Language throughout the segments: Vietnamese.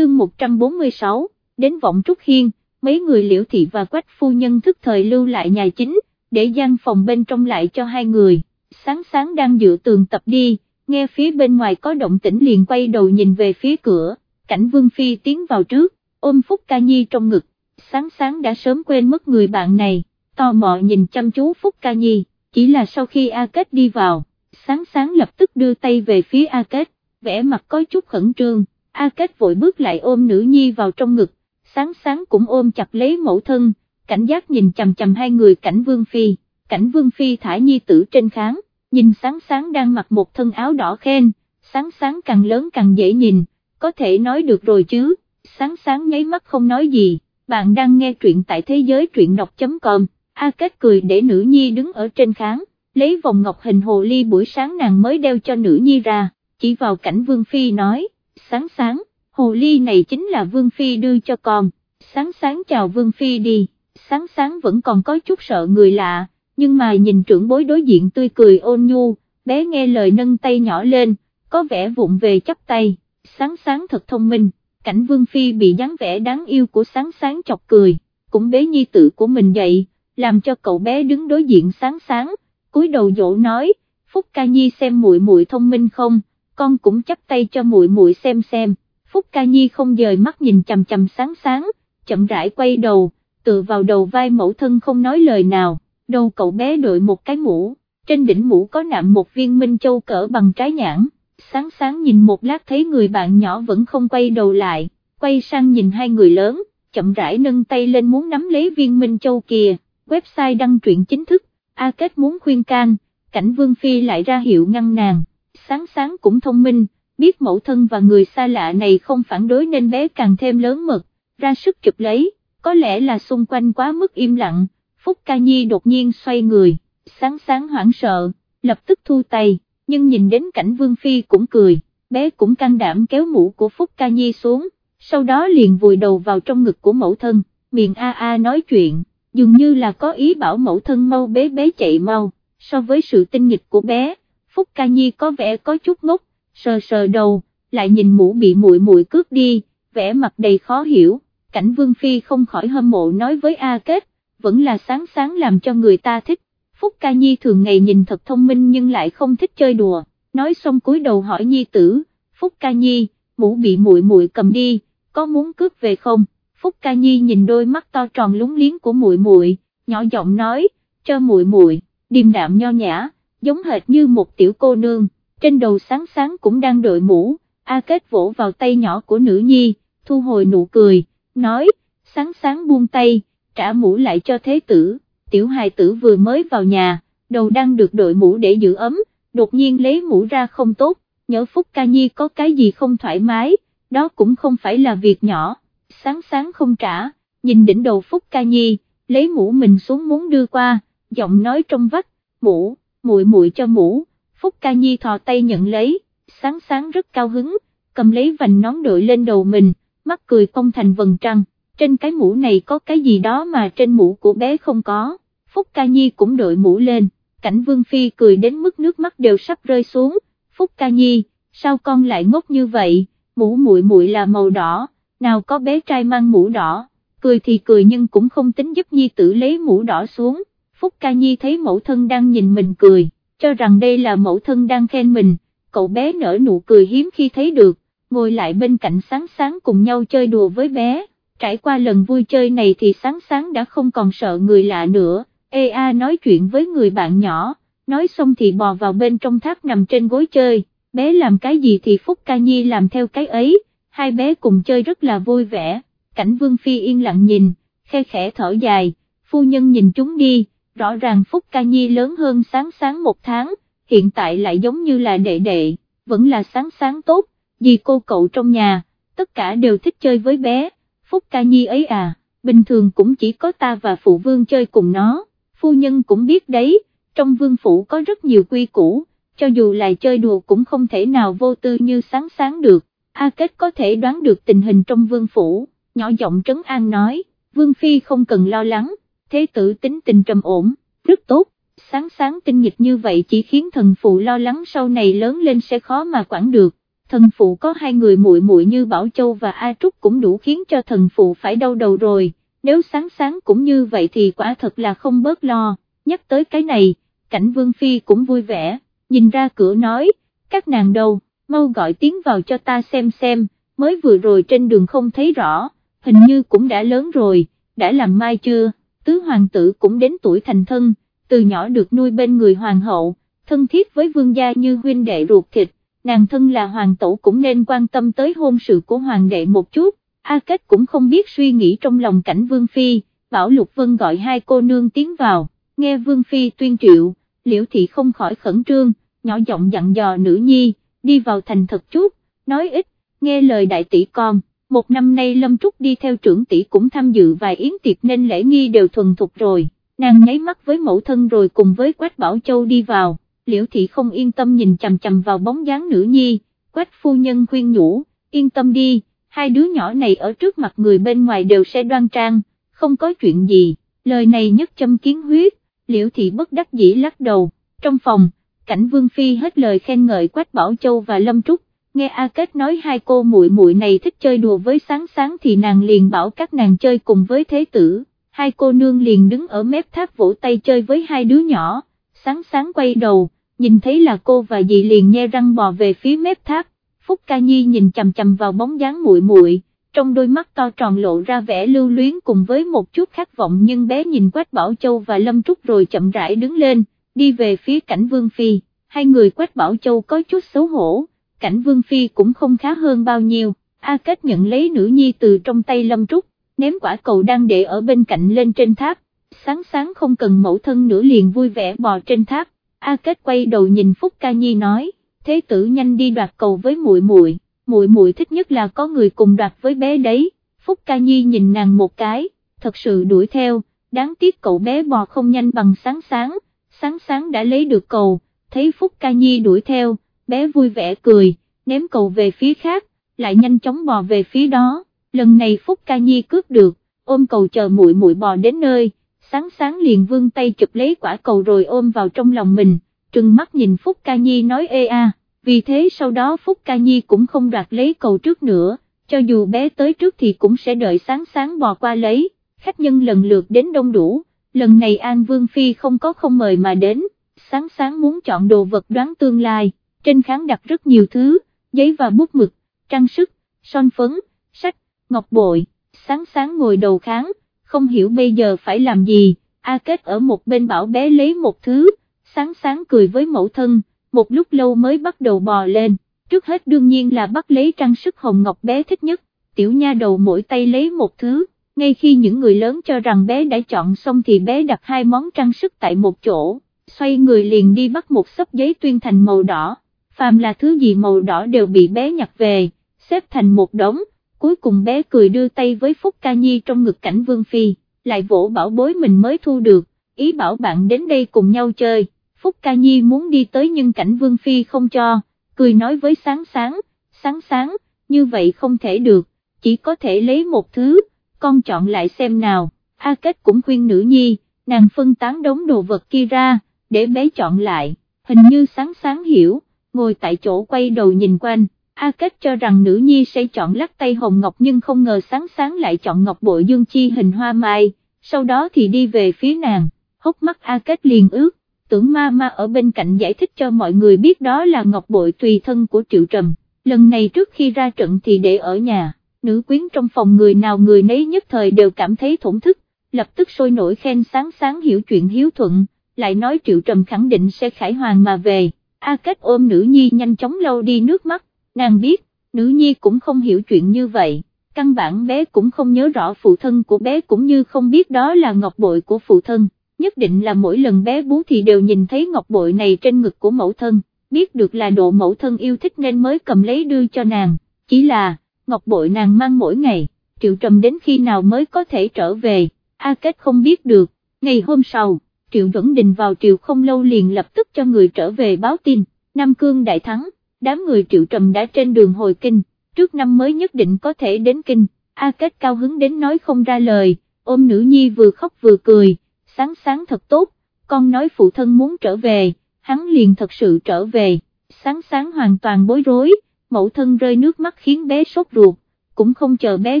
chương 146, đến vọng Trúc Hiên, mấy người liễu thị và quách phu nhân thức thời lưu lại nhà chính, để gian phòng bên trong lại cho hai người, sáng sáng đang dựa tường tập đi, nghe phía bên ngoài có động tĩnh liền quay đầu nhìn về phía cửa, cảnh Vương Phi tiến vào trước, ôm Phúc Ca Nhi trong ngực, sáng sáng đã sớm quên mất người bạn này, tò mò nhìn chăm chú Phúc Ca Nhi, chỉ là sau khi A Kết đi vào, sáng sáng lập tức đưa tay về phía A Kết, vẻ mặt có chút khẩn trương, A Kết vội bước lại ôm nữ nhi vào trong ngực, sáng sáng cũng ôm chặt lấy mẫu thân, cảnh giác nhìn chầm chầm hai người cảnh Vương Phi, cảnh Vương Phi thả nhi tử trên kháng, nhìn sáng sáng đang mặc một thân áo đỏ khen, sáng sáng càng lớn càng dễ nhìn, có thể nói được rồi chứ, sáng sáng nháy mắt không nói gì, bạn đang nghe truyện tại thế giới truyện đọc.com, A Kết cười để nữ nhi đứng ở trên kháng, lấy vòng ngọc hình hồ ly buổi sáng nàng mới đeo cho nữ nhi ra, chỉ vào cảnh Vương Phi nói, sáng sáng, hồ ly này chính là Vương Phi đưa cho con, sáng sáng chào Vương Phi đi, sáng sáng vẫn còn có chút sợ người lạ, nhưng mà nhìn trưởng bối đối diện tươi cười ôn nhu, bé nghe lời nâng tay nhỏ lên, có vẻ vụng về chắp tay, sáng sáng thật thông minh, cảnh Vương Phi bị dáng vẻ đáng yêu của sáng sáng chọc cười, cũng bế nhi tử của mình dậy, làm cho cậu bé đứng đối diện sáng sáng, cúi đầu dỗ nói, Phúc Ca Nhi xem muội muội thông minh không, con cũng chắp tay cho muội muội xem xem, Phúc Ca Nhi không dời mắt nhìn chằm chằm sáng sáng, chậm rãi quay đầu, tựa vào đầu vai mẫu thân không nói lời nào, đầu cậu bé đội một cái mũ, trên đỉnh mũ có nạm một viên minh châu cỡ bằng trái nhãn, sáng sáng nhìn một lát thấy người bạn nhỏ vẫn không quay đầu lại, quay sang nhìn hai người lớn, chậm rãi nâng tay lên muốn nắm lấy viên minh châu kìa, website đăng truyện chính thức, A Kết muốn khuyên can, cảnh Vương Phi lại ra hiệu ngăn nàng, sáng sáng cũng thông minh, biết mẫu thân và người xa lạ này không phản đối nên bé càng thêm lớn mật, ra sức chụp lấy, có lẽ là xung quanh quá mức im lặng, Phúc Ca Nhi đột nhiên xoay người, sáng sáng hoảng sợ, lập tức thu tay, nhưng nhìn đến cảnh Vương Phi cũng cười, bé cũng can đảm kéo mũ của Phúc Ca Nhi xuống, sau đó liền vùi đầu vào trong ngực của mẫu thân, miệng a a nói chuyện, dường như là có ý bảo mẫu thân mau bé bé chạy mau, so với sự tinh nghịch của bé, Phúc Ca Nhi có vẻ có chút ngốc, sờ sờ đầu, lại nhìn mũ bị muội muội cướp đi, vẻ mặt đầy khó hiểu, cảnh Vương Phi không khỏi hâm mộ nói với A Kết, vẫn là sáng sáng làm cho người ta thích, Phúc Ca Nhi thường ngày nhìn thật thông minh nhưng lại không thích chơi đùa, nói xong cúi đầu hỏi Nhi tử, Phúc Ca Nhi, mũ bị muội muội cầm đi, có muốn cướp về không? Phúc Ca Nhi nhìn đôi mắt to tròn lúng liếng của muội muội, nhỏ giọng nói, cho muội muội, điềm đạm nho nhã, giống hệt như một tiểu cô nương, trên đầu sáng sáng cũng đang đội mũ, A Kết vỗ vào tay nhỏ của nữ nhi, thu hồi nụ cười, nói, sáng sáng buông tay, trả mũ lại cho thế tử, tiểu hài tử vừa mới vào nhà, đầu đang được đội mũ để giữ ấm, đột nhiên lấy mũ ra không tốt, nhớ Phúc Ca Nhi có cái gì không thoải mái, đó cũng không phải là việc nhỏ, sáng sáng không trả, nhìn đỉnh đầu Phúc Ca Nhi, lấy mũ mình xuống muốn đưa qua, giọng nói trong vắt mũ, muội muội cho mũ, Phúc Ca Nhi thò tay nhận lấy, sáng sáng rất cao hứng, cầm lấy vành nón đội lên đầu mình, mắt cười cong thành vầng trăng, trên cái mũ này có cái gì đó mà trên mũ của bé không có, Phúc Ca Nhi cũng đội mũ lên, cảnh Vương Phi cười đến mức nước mắt đều sắp rơi xuống, Phúc Ca Nhi, sao con lại ngốc như vậy, mũ muội muội là màu đỏ, nào có bé trai mang mũ đỏ, cười thì cười nhưng cũng không tính giúp Nhi tử lấy mũ đỏ xuống, Phúc Ca Nhi thấy mẫu thân đang nhìn mình cười, cho rằng đây là mẫu thân đang khen mình, cậu bé nở nụ cười hiếm khi thấy được, ngồi lại bên cạnh sáng sáng cùng nhau chơi đùa với bé, trải qua lần vui chơi này thì sáng sáng đã không còn sợ người lạ nữa, ê a nói chuyện với người bạn nhỏ, nói xong thì bò vào bên trong thác nằm trên gối chơi, bé làm cái gì thì Phúc Ca Nhi làm theo cái ấy, hai bé cùng chơi rất là vui vẻ, cảnh Vương Phi yên lặng nhìn, khe khẽ thở dài, phu nhân nhìn chúng đi, rõ ràng Phúc Ca Nhi lớn hơn sáng sáng một tháng, hiện tại lại giống như là đệ đệ, vẫn là sáng sáng tốt, vì cô cậu trong nhà, tất cả đều thích chơi với bé, Phúc Ca Nhi ấy à, bình thường cũng chỉ có ta và phụ vương chơi cùng nó, phu nhân cũng biết đấy, trong vương phủ có rất nhiều quy củ, cho dù là chơi đùa cũng không thể nào vô tư như sáng sáng được, A Kết có thể đoán được tình hình trong vương phủ, nhỏ giọng trấn an nói, vương phi không cần lo lắng, thế tử tính tình trầm ổn, rất tốt, sáng sáng tinh nghịch như vậy chỉ khiến thần phụ lo lắng sau này lớn lên sẽ khó mà quản được, thần phụ có hai người muội muội như Bảo Châu và A Trúc cũng đủ khiến cho thần phụ phải đau đầu rồi, nếu sáng sáng cũng như vậy thì quả thật là không bớt lo, nhắc tới cái này, cảnh Vương Phi cũng vui vẻ, nhìn ra cửa nói, các nàng đâu, mau gọi tiếng vào cho ta xem xem, mới vừa rồi trên đường không thấy rõ, hình như cũng đã lớn rồi, đã làm mai chưa, tứ hoàng tử cũng đến tuổi thành thân, từ nhỏ được nuôi bên người hoàng hậu, thân thiết với vương gia như huynh đệ ruột thịt, nàng thân là hoàng tổ cũng nên quan tâm tới hôn sự của hoàng đệ một chút, A Kết cũng không biết suy nghĩ trong lòng cảnh vương phi, bảo Lục Vân gọi hai cô nương tiến vào, nghe vương phi tuyên triệu, liễu thị không khỏi khẩn trương, nhỏ giọng dặn dò nữ nhi, đi vào thành thật chút, nói ít, nghe lời đại tỷ con. Một năm nay Lâm Trúc đi theo trưởng tỷ cũng tham dự vài yến tiệc nên lễ nghi đều thuần thục rồi, nàng nháy mắt với mẫu thân rồi cùng với Quách Bảo Châu đi vào, liễu thị không yên tâm nhìn chầm chầm vào bóng dáng nữ nhi, Quách phu nhân khuyên nhủ, yên tâm đi, hai đứa nhỏ này ở trước mặt người bên ngoài đều sẽ đoan trang, không có chuyện gì, lời này nhất châm kiến huyết, liễu thị bất đắc dĩ lắc đầu, trong phòng, cảnh Vương Phi hết lời khen ngợi Quách Bảo Châu và Lâm Trúc, nghe A Kết nói hai cô muội muội này thích chơi đùa với sáng sáng thì nàng liền bảo các nàng chơi cùng với thế tử, hai cô nương liền đứng ở mép tháp vỗ tay chơi với hai đứa nhỏ, sáng sáng quay đầu, nhìn thấy là cô và dì liền nhe răng bò về phía mép tháp, Phúc Ca Nhi nhìn chầm chầm vào bóng dáng muội muội, trong đôi mắt to tròn lộ ra vẻ lưu luyến cùng với một chút khát vọng nhưng bé nhìn Quách Bảo Châu và Lâm Trúc rồi chậm rãi đứng lên, đi về phía cảnh Vương Phi, hai người Quách Bảo Châu có chút xấu hổ, cảnh Vương Phi cũng không khá hơn bao nhiêu, A Kết nhận lấy nữ nhi từ trong tay Lâm Trúc, ném quả cầu đang để ở bên cạnh lên trên tháp, sáng sáng không cần mẫu thân nữa liền vui vẻ bò trên tháp, A Kết quay đầu nhìn Phúc Ca Nhi nói, thế tử nhanh đi đoạt cầu với muội muội, muội muội thích nhất là có người cùng đoạt với bé đấy, Phúc Ca Nhi nhìn nàng một cái, thật sự đuổi theo, đáng tiếc cậu bé bò không nhanh bằng sáng sáng, sáng sáng đã lấy được cầu, thấy Phúc Ca Nhi đuổi theo, bé vui vẻ cười, ném cầu về phía khác, lại nhanh chóng bò về phía đó, lần này Phúc Ca Nhi cướp được, ôm cầu chờ muội muội bò đến nơi, sáng sáng liền vươn tay chụp lấy quả cầu rồi ôm vào trong lòng mình, trừng mắt nhìn Phúc Ca Nhi nói ê a, vì thế sau đó Phúc Ca Nhi cũng không đoạt lấy cầu trước nữa, cho dù bé tới trước thì cũng sẽ đợi sáng sáng bò qua lấy, khách nhân lần lượt đến đông đủ, lần này An Vương Phi không có không mời mà đến, sáng sáng muốn chọn đồ vật đoán tương lai, trên kháng đặt rất nhiều thứ, giấy và bút mực, trang sức, son phấn, sách, ngọc bội, sáng sáng ngồi đầu kháng, không hiểu bây giờ phải làm gì, A Kết ở một bên bảo bé lấy một thứ, sáng sáng cười với mẫu thân, một lúc lâu mới bắt đầu bò lên, trước hết đương nhiên là bắt lấy trang sức hồng ngọc bé thích nhất, tiểu nha đầu mỗi tay lấy một thứ, ngay khi những người lớn cho rằng bé đã chọn xong thì bé đặt hai món trang sức tại một chỗ, xoay người liền đi bắt một xấp giấy tuyên thành màu đỏ, phàm là thứ gì màu đỏ đều bị bé nhặt về, xếp thành một đống, cuối cùng bé cười đưa tay với Phúc Ca Nhi trong ngực cảnh Vương Phi, lại vỗ bảo bối mình mới thu được, ý bảo bạn đến đây cùng nhau chơi, Phúc Ca Nhi muốn đi tới nhưng cảnh Vương Phi không cho, cười nói với sáng sáng, sáng sáng, như vậy không thể được, chỉ có thể lấy một thứ, con chọn lại xem nào, A Kết cũng khuyên nữ nhi, nàng phân tán đống đồ vật kia ra, để bé chọn lại, hình như sáng sáng hiểu, ngồi tại chỗ quay đầu nhìn quanh, A Kết cho rằng nữ nhi sẽ chọn lắc tay hồng ngọc nhưng không ngờ sáng sáng lại chọn ngọc bội dương chi hình hoa mai, sau đó thì đi về phía nàng, hốc mắt A Kết liền ướt, tưởng ma ma ở bên cạnh giải thích cho mọi người biết đó là ngọc bội tùy thân của Triệu Trầm, lần này trước khi ra trận thì để ở nhà, nữ quyến trong phòng người nào người nấy nhất thời đều cảm thấy thổn thức, lập tức sôi nổi khen sáng sáng hiểu chuyện hiếu thuận, lại nói Triệu Trầm khẳng định sẽ khải hoàng mà về, A Kết ôm nữ nhi nhanh chóng lau đi nước mắt, nàng biết, nữ nhi cũng không hiểu chuyện như vậy, căn bản bé cũng không nhớ rõ phụ thân của bé cũng như không biết đó là ngọc bội của phụ thân, nhất định là mỗi lần bé bú thì đều nhìn thấy ngọc bội này trên ngực của mẫu thân, biết được là độ mẫu thân yêu thích nên mới cầm lấy đưa cho nàng, chỉ là, ngọc bội nàng mang mỗi ngày, triệu trầm đến khi nào mới có thể trở về, A Kết không biết được, ngày hôm sau. Triệu Duẩn Đình vào triều không lâu liền lập tức cho người trở về báo tin, Nam Cương đại thắng, đám người Triệu Trầm đã trên đường hồi kinh, trước năm mới nhất định có thể đến kinh, A Kết cao hứng đến nói không ra lời, ôm nữ nhi vừa khóc vừa cười, sáng sáng thật tốt, con nói phụ thân muốn trở về, hắn liền thật sự trở về, sáng sáng hoàn toàn bối rối, mẫu thân rơi nước mắt khiến bé sốt ruột, cũng không chờ bé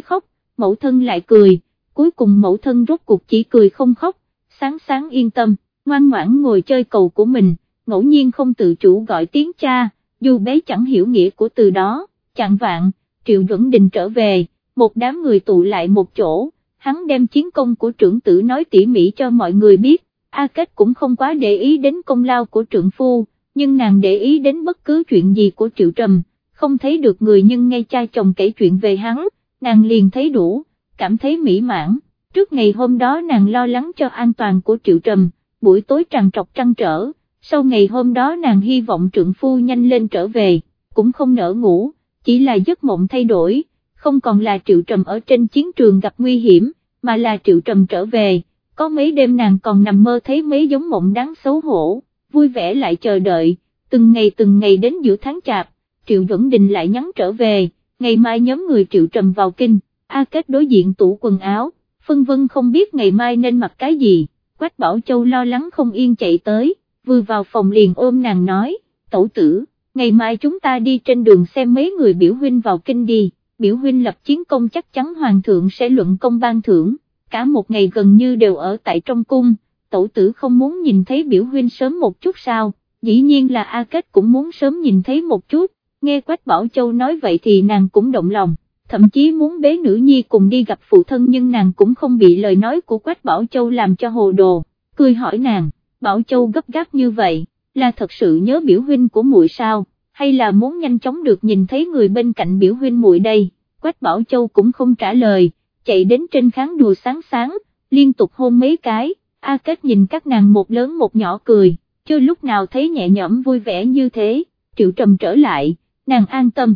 khóc, mẫu thân lại cười, cuối cùng mẫu thân rốt cuộc chỉ cười không khóc, sáng sáng yên tâm, ngoan ngoãn ngồi chơi cầu của mình, ngẫu nhiên không tự chủ gọi tiếng cha, dù bé chẳng hiểu nghĩa của từ đó, chẳng vạn, Triệu Duẩn Đình trở về, một đám người tụ lại một chỗ, hắn đem chiến công của trưởng tử nói tỉ mỉ cho mọi người biết, A Kết cũng không quá để ý đến công lao của trưởng phu, nhưng nàng để ý đến bất cứ chuyện gì của Triệu Trầm, không thấy được người nhưng nghe cha chồng kể chuyện về hắn, nàng liền thấy đủ, cảm thấy mỹ mãn, trước ngày hôm đó nàng lo lắng cho an toàn của Triệu Trầm, buổi tối tràn trọc trăn trở, sau ngày hôm đó nàng hy vọng trượng phu nhanh lên trở về, cũng không nỡ ngủ, chỉ là giấc mộng thay đổi, không còn là Triệu Trầm ở trên chiến trường gặp nguy hiểm, mà là Triệu Trầm trở về, có mấy đêm nàng còn nằm mơ thấy mấy giống mộng đáng xấu hổ, vui vẻ lại chờ đợi, từng ngày từng ngày đến giữa tháng chạp, Triệu Duẩn Đình lại nhắn trở về, ngày mai nhóm người Triệu Trầm vào kinh, A Kết đối diện tủ quần áo, phân vân không biết ngày mai nên mặc cái gì, Quách Bảo Châu lo lắng không yên chạy tới, vừa vào phòng liền ôm nàng nói, tẩu tử, ngày mai chúng ta đi trên đường xem mấy người biểu huynh vào kinh đi, biểu huynh lập chiến công chắc chắn hoàng thượng sẽ luận công ban thưởng, cả một ngày gần như đều ở tại trong cung, tẩu tử không muốn nhìn thấy biểu huynh sớm một chút sao, dĩ nhiên là A Kết cũng muốn sớm nhìn thấy một chút, nghe Quách Bảo Châu nói vậy thì nàng cũng động lòng, thậm chí muốn bế nữ nhi cùng đi gặp phụ thân nhưng nàng cũng không bị lời nói của Quách Bảo Châu làm cho hồ đồ, cười hỏi nàng, Bảo Châu gấp gáp như vậy, là thật sự nhớ biểu huynh của muội sao, hay là muốn nhanh chóng được nhìn thấy người bên cạnh biểu huynh muội đây, Quách Bảo Châu cũng không trả lời, chạy đến trên kháng đùa sáng sáng, liên tục hôn mấy cái, A Kết nhìn các nàng một lớn một nhỏ cười, chưa lúc nào thấy nhẹ nhõm vui vẻ như thế, triệu trầm trở lại, nàng an tâm.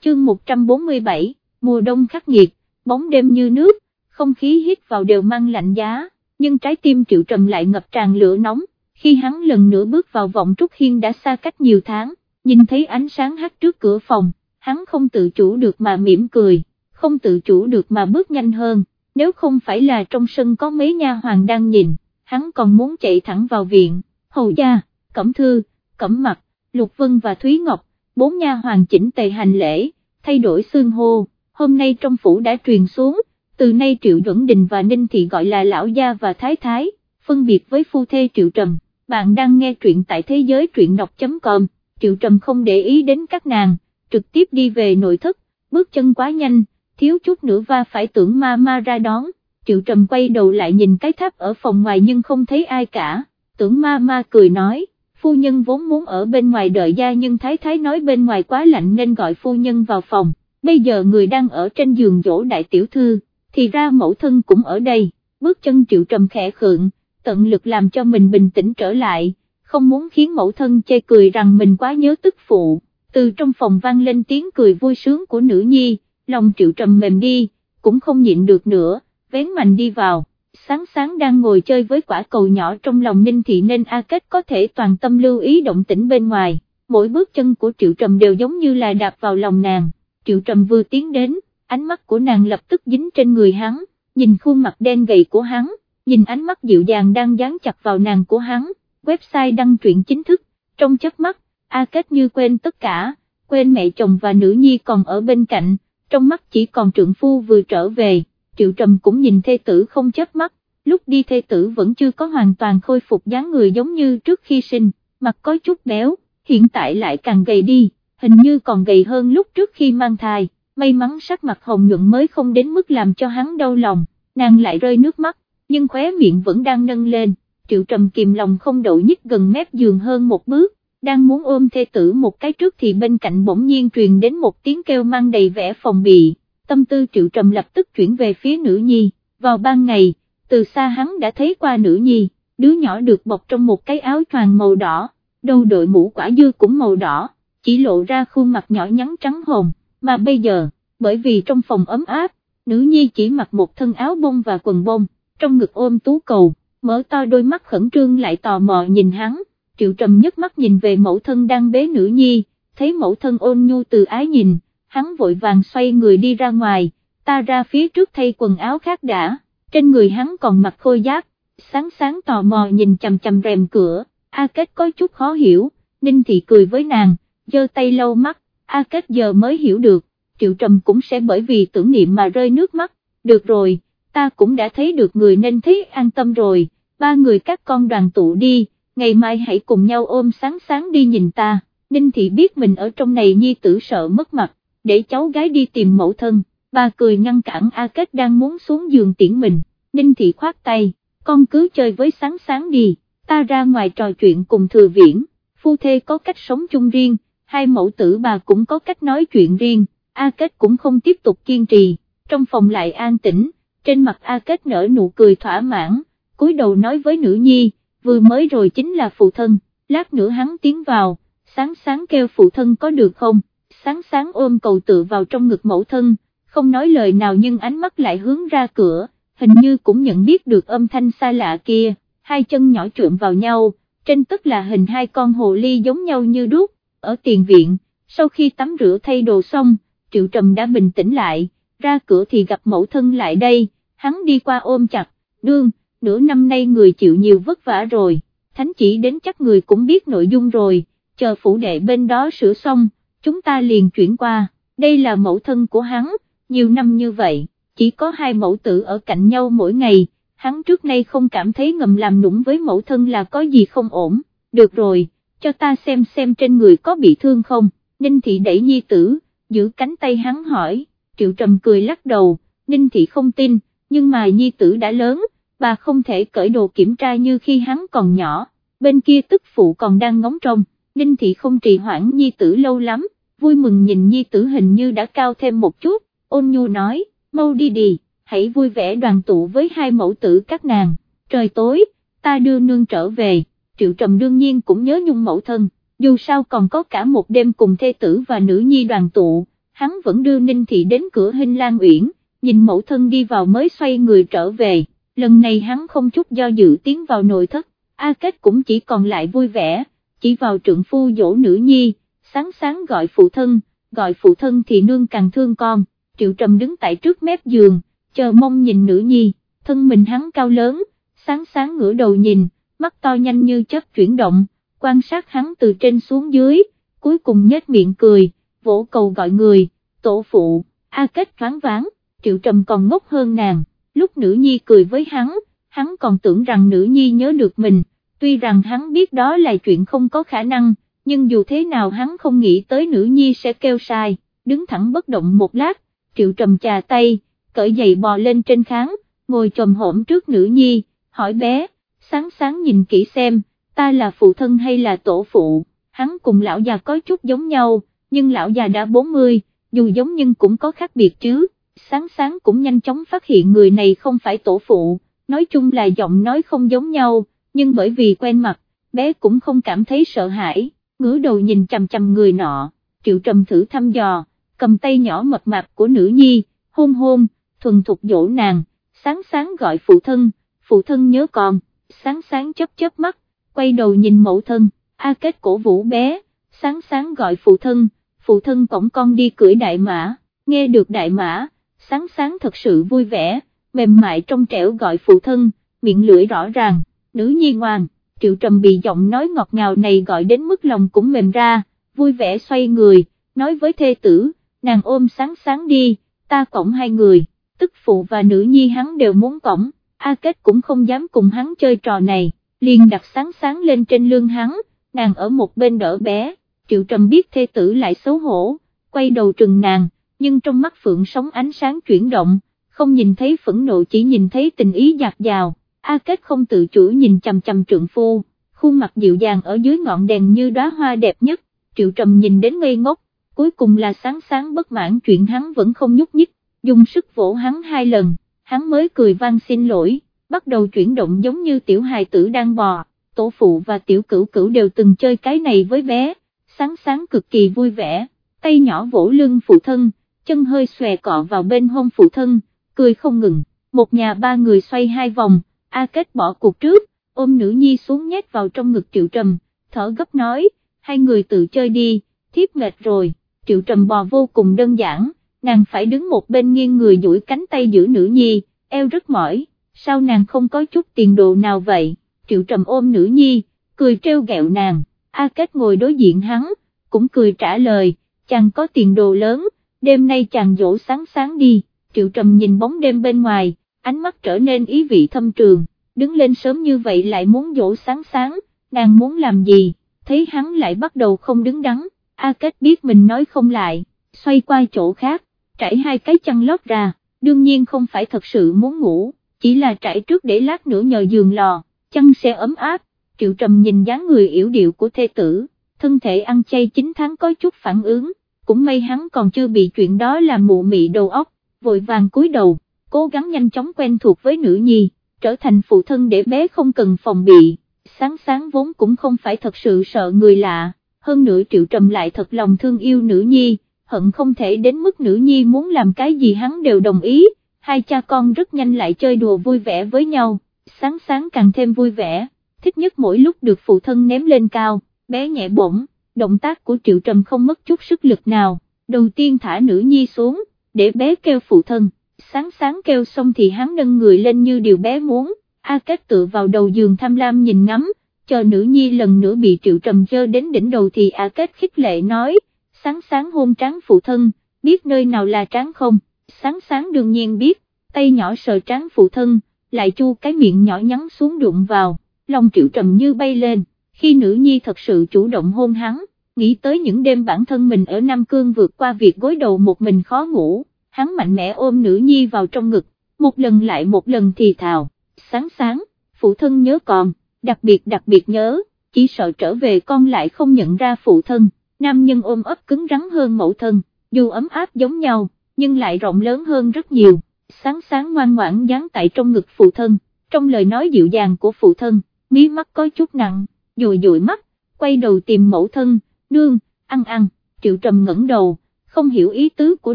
Chương 147, mùa đông khắc nghiệt, bóng đêm như nước, không khí hít vào đều mang lạnh giá, nhưng trái tim triệu trầm lại ngập tràn lửa nóng, khi hắn lần nữa bước vào vọng trúc hiên đã xa cách nhiều tháng, nhìn thấy ánh sáng hắt trước cửa phòng, hắn không tự chủ được mà mỉm cười, không tự chủ được mà bước nhanh hơn, nếu không phải là trong sân có mấy nha hoàng đang nhìn, hắn còn muốn chạy thẳng vào viện, hầu gia, cẩm thư, cẩm mặt, lục vân và thúy ngọc, bốn nha hoàng chỉnh tề hành lễ, thay đổi xương hô, hôm nay trong phủ đã truyền xuống, từ nay Triệu Duẩn Đình và Ninh Thị gọi là lão gia và thái thái, phân biệt với phu thê Triệu Trầm, bạn đang nghe truyện tại thế giới truyện đọc.com, Triệu Trầm không để ý đến các nàng, trực tiếp đi về nội thất, bước chân quá nhanh, thiếu chút nữa va phải tưởng ma ma ra đón, Triệu Trầm quay đầu lại nhìn cái tháp ở phòng ngoài nhưng không thấy ai cả, tưởng ma ma cười nói, phu nhân vốn muốn ở bên ngoài đợi gia nhưng thái thái nói bên ngoài quá lạnh nên gọi phu nhân vào phòng, bây giờ người đang ở trên giường dỗ đại tiểu thư, thì ra mẫu thân cũng ở đây, bước chân Triệu Trầm khẽ khượng, tận lực làm cho mình bình tĩnh trở lại, không muốn khiến mẫu thân chê cười rằng mình quá nhớ tức phụ, từ trong phòng vang lên tiếng cười vui sướng của nữ nhi, lòng Triệu Trầm mềm đi, cũng không nhịn được nữa, vén mạnh đi vào, sáng sáng đang ngồi chơi với quả cầu nhỏ trong lòng Ninh Thị nên A Kết có thể toàn tâm lưu ý động tĩnh bên ngoài, mỗi bước chân của Triệu Trầm đều giống như là đạp vào lòng nàng, Triệu Trầm vừa tiến đến, ánh mắt của nàng lập tức dính trên người hắn, nhìn khuôn mặt đen gầy của hắn, nhìn ánh mắt dịu dàng đang dán chặt vào nàng của hắn, website đăng truyện chính thức, trong chớp mắt, A Kết như quên tất cả, quên mẹ chồng và nữ nhi còn ở bên cạnh, trong mắt chỉ còn trượng phu vừa trở về, Triệu Trầm cũng nhìn thê tử không chớp mắt, lúc đi thê tử vẫn chưa có hoàn toàn khôi phục dáng người giống như trước khi sinh, mặt có chút béo, hiện tại lại càng gầy đi, hình như còn gầy hơn lúc trước khi mang thai, may mắn sắc mặt hồng nhuận mới không đến mức làm cho hắn đau lòng, nàng lại rơi nước mắt, nhưng khóe miệng vẫn đang nâng lên, triệu trầm kìm lòng không đậu nhích gần mép giường hơn một bước, đang muốn ôm thê tử một cái trước thì bên cạnh bỗng nhiên truyền đến một tiếng kêu mang đầy vẻ phòng bị, tâm tư triệu trầm lập tức chuyển về phía nữ nhi, vào ban ngày, từ xa hắn đã thấy qua nữ nhi, đứa nhỏ được bọc trong một cái áo choàng màu đỏ, đầu đội mũ quả dưa cũng màu đỏ, chỉ lộ ra khuôn mặt nhỏ nhắn trắng hồng, mà bây giờ, bởi vì trong phòng ấm áp, nữ nhi chỉ mặc một thân áo bông và quần bông, trong ngực ôm tú cầu, mở to đôi mắt khẩn trương lại tò mò nhìn hắn, triệu trầm nhấc mắt nhìn về mẫu thân đang bế nữ nhi, thấy mẫu thân ôn nhu từ ái nhìn, hắn vội vàng xoay người đi ra ngoài, ta ra phía trước thay quần áo khác đã, trên người hắn còn mặc khôi giáp, sáng sáng tò mò nhìn chầm chầm rèm cửa, A Kết có chút khó hiểu, Ninh Thị cười với nàng, giơ tay lâu mắt, A Kết giờ mới hiểu được, Triệu Trầm cũng sẽ bởi vì tưởng niệm mà rơi nước mắt, được rồi, ta cũng đã thấy được người nên thấy an tâm rồi, ba người các con đoàn tụ đi, ngày mai hãy cùng nhau ôm sáng sáng đi nhìn ta, Ninh Thị biết mình ở trong này nhi tử sợ mất mặt, để cháu gái đi tìm mẫu thân, bà cười ngăn cản A Kết đang muốn xuống giường tiễn mình, Ninh Thị khoát tay, con cứ chơi với sáng sáng đi, ta ra ngoài trò chuyện cùng thừa viễn, phu thê có cách sống chung riêng, hai mẫu tử bà cũng có cách nói chuyện riêng, A Kết cũng không tiếp tục kiên trì, trong phòng lại an tĩnh, trên mặt A Kết nở nụ cười thỏa mãn, cúi đầu nói với nữ nhi, vừa mới rồi chính là phụ thân, lát nữa hắn tiến vào, sáng sáng kêu phụ thân có được không, sáng sáng ôm cầu tự vào trong ngực mẫu thân, không nói lời nào nhưng ánh mắt lại hướng ra cửa, hình như cũng nhận biết được âm thanh xa lạ kia, hai chân nhỏ trượm vào nhau, trên tức là hình hai con hồ ly giống nhau như đúc, ở tiền viện, sau khi tắm rửa thay đồ xong, Triệu Trầm đã bình tĩnh lại, ra cửa thì gặp mẫu thân lại đây, hắn đi qua ôm chặt, nương, nửa năm nay người chịu nhiều vất vả rồi, thánh chỉ đến chắc người cũng biết nội dung rồi, chờ phủ đệ bên đó sửa xong, chúng ta liền chuyển qua, đây là mẫu thân của hắn, nhiều năm như vậy, chỉ có hai mẫu tử ở cạnh nhau mỗi ngày, hắn trước nay không cảm thấy ngầm làm nũng với mẫu thân là có gì không ổn, được rồi, cho ta xem xem trên người có bị thương không, Ninh Thị đẩy nhi tử, giữ cánh tay hắn hỏi, Triệu Trầm cười lắc đầu, Ninh Thị không tin, nhưng mà nhi tử đã lớn, bà không thể cởi đồ kiểm tra như khi hắn còn nhỏ, bên kia tức phụ còn đang ngóng trông, Ninh Thị không trì hoãn nhi tử lâu lắm, vui mừng nhìn nhi tử hình như đã cao thêm một chút, ôn nhu nói, mau đi đi, hãy vui vẻ đoàn tụ với hai mẫu tử các nàng, trời tối, ta đưa nương trở về, Triệu Trầm đương nhiên cũng nhớ nhung mẫu thân, dù sao còn có cả một đêm cùng thê tử và nữ nhi đoàn tụ, hắn vẫn đưa Ninh Thị đến cửa hình Lan Uyển, nhìn mẫu thân đi vào mới xoay người trở về, lần này hắn không chút do dự tiến vào nội thất, A Kết cũng chỉ còn lại vui vẻ, chỉ vào trượng phu dỗ nữ nhi, sáng sáng gọi phụ thân, gọi phụ thân thì nương càng thương con, Triệu Trầm đứng tại trước mép giường, chờ mong nhìn nữ nhi, thân mình hắn cao lớn, sáng sáng ngửa đầu nhìn, mắt to nhanh như chớp chuyển động, quan sát hắn từ trên xuống dưới, cuối cùng nhếch miệng cười, vỗ cầu gọi người, tổ phụ, A Kết thoáng váng, Triệu Trầm còn ngốc hơn nàng, lúc nữ nhi cười với hắn, hắn còn tưởng rằng nữ nhi nhớ được mình, tuy rằng hắn biết đó là chuyện không có khả năng, nhưng dù thế nào hắn không nghĩ tới nữ nhi sẽ kêu sai, đứng thẳng bất động một lát, Triệu Trầm chà tay, cởi giày bò lên trên kháng, ngồi trồm hổm trước nữ nhi, hỏi bé, sáng sáng nhìn kỹ xem, ta là phụ thân hay là tổ phụ, hắn cùng lão già có chút giống nhau, nhưng lão già đã 40, dù giống nhưng cũng có khác biệt chứ, sáng sáng cũng nhanh chóng phát hiện người này không phải tổ phụ, nói chung là giọng nói không giống nhau, nhưng bởi vì quen mặt, bé cũng không cảm thấy sợ hãi, ngửa đầu nhìn chằm chằm người nọ, triệu trầm thử thăm dò, cầm tay nhỏ mập mạp của nữ nhi, hôn hôn, thuần thục dỗ nàng, sáng sáng gọi phụ thân, phụ thân nhớ con, sáng sáng chớp chớp mắt, quay đầu nhìn mẫu thân, A Kết cổ vũ bé, sáng sáng gọi phụ thân, phụ thân cổng con đi cưỡi đại mã, nghe được đại mã, sáng sáng thật sự vui vẻ, mềm mại trong trẻo gọi phụ thân, miệng lưỡi rõ ràng, nữ nhi ngoan, triệu trầm bị giọng nói ngọt ngào này gọi đến mức lòng cũng mềm ra, vui vẻ xoay người, nói với thê tử, nàng ôm sáng sáng đi, ta cổng hai người, tức phụ và nữ nhi hắn đều muốn cổng, A Kết cũng không dám cùng hắn chơi trò này, liền đặt sáng sáng lên trên lưng hắn, nàng ở một bên đỡ bé, triệu trầm biết thê tử lại xấu hổ, quay đầu trừng nàng, nhưng trong mắt phượng sóng ánh sáng chuyển động, không nhìn thấy phẫn nộ chỉ nhìn thấy tình ý giạt dào, A Kết không tự chủ nhìn chầm chầm trượng phu, khuôn mặt dịu dàng ở dưới ngọn đèn như đóa hoa đẹp nhất, triệu trầm nhìn đến ngây ngốc, cuối cùng là sáng sáng bất mãn chuyện hắn vẫn không nhúc nhích, dùng sức vỗ hắn hai lần, hắn mới cười vang xin lỗi, bắt đầu chuyển động giống như tiểu hài tử đang bò, tổ phụ và tiểu cửu cửu đều từng chơi cái này với bé, sáng sáng cực kỳ vui vẻ, tay nhỏ vỗ lưng phụ thân, chân hơi xòe cọ vào bên hông phụ thân, cười không ngừng, một nhà ba người xoay hai vòng, A Kết bỏ cuộc trước, ôm nữ nhi xuống nhét vào trong ngực triệu trầm, thở gấp nói, hai người tự chơi đi, thiếp mệt rồi, triệu trầm bò vô cùng đơn giản, nàng phải đứng một bên nghiêng người duỗi cánh tay giữ nữ nhi, eo rất mỏi, sao nàng không có chút tiền đồ nào vậy, triệu trầm ôm nữ nhi, cười treo gẹo nàng, A Kết ngồi đối diện hắn, cũng cười trả lời, chàng có tiền đồ lớn, đêm nay chàng dỗ sáng sáng đi, triệu trầm nhìn bóng đêm bên ngoài, ánh mắt trở nên ý vị thâm trường, đứng lên sớm như vậy lại muốn dỗ sáng sáng, nàng muốn làm gì, thấy hắn lại bắt đầu không đứng đắn, A Kết biết mình nói không lại, xoay qua chỗ khác, trải hai cái chăn lót ra, đương nhiên không phải thật sự muốn ngủ, chỉ là trải trước để lát nữa nhờ giường lò, chăn sẽ ấm áp, triệu trầm nhìn dáng người yểu điệu của thê tử, thân thể ăn chay 9 tháng có chút phản ứng, cũng may hắn còn chưa bị chuyện đó làm mụ mị đầu óc, vội vàng cúi đầu, cố gắng nhanh chóng quen thuộc với nữ nhi, trở thành phụ thân để bé không cần phòng bị, sáng sáng vốn cũng không phải thật sự sợ người lạ, hơn nữa triệu trầm lại thật lòng thương yêu nữ nhi, hận không thể đến mức nữ nhi muốn làm cái gì hắn đều đồng ý, hai cha con rất nhanh lại chơi đùa vui vẻ với nhau, sáng sáng càng thêm vui vẻ, thích nhất mỗi lúc được phụ thân ném lên cao, bé nhẹ bổng, động tác của triệu trầm không mất chút sức lực nào, đầu tiên thả nữ nhi xuống, để bé kêu phụ thân, sáng sáng kêu xong thì hắn nâng người lên như điều bé muốn, A Kết tựa vào đầu giường tham lam nhìn ngắm, chờ nữ nhi lần nữa bị triệu trầm dơ đến đỉnh đầu thì A Kết khích lệ nói, sáng sáng hôn tráng phụ thân, biết nơi nào là tráng không, sáng sáng đương nhiên biết, tay nhỏ sờ tráng phụ thân, lại chu cái miệng nhỏ nhắn xuống đụng vào, lòng triệu trầm như bay lên, khi nữ nhi thật sự chủ động hôn hắn, nghĩ tới những đêm bản thân mình ở Nam Cương vượt qua việc gối đầu một mình khó ngủ, hắn mạnh mẽ ôm nữ nhi vào trong ngực, một lần lại một lần thì thào, sáng sáng, phụ thân nhớ còn, đặc biệt đặc biệt nhớ, chỉ sợ trở về con lại không nhận ra phụ thân, nam nhân ôm ấp cứng rắn hơn mẫu thân, dù ấm áp giống nhau, nhưng lại rộng lớn hơn rất nhiều, sáng sáng ngoan ngoãn dán tại trong ngực phụ thân, trong lời nói dịu dàng của phụ thân, mí mắt có chút nặng, dụi dụi mắt, quay đầu tìm mẫu thân, nương, ăn ăn, triệu trầm ngẩng đầu, không hiểu ý tứ của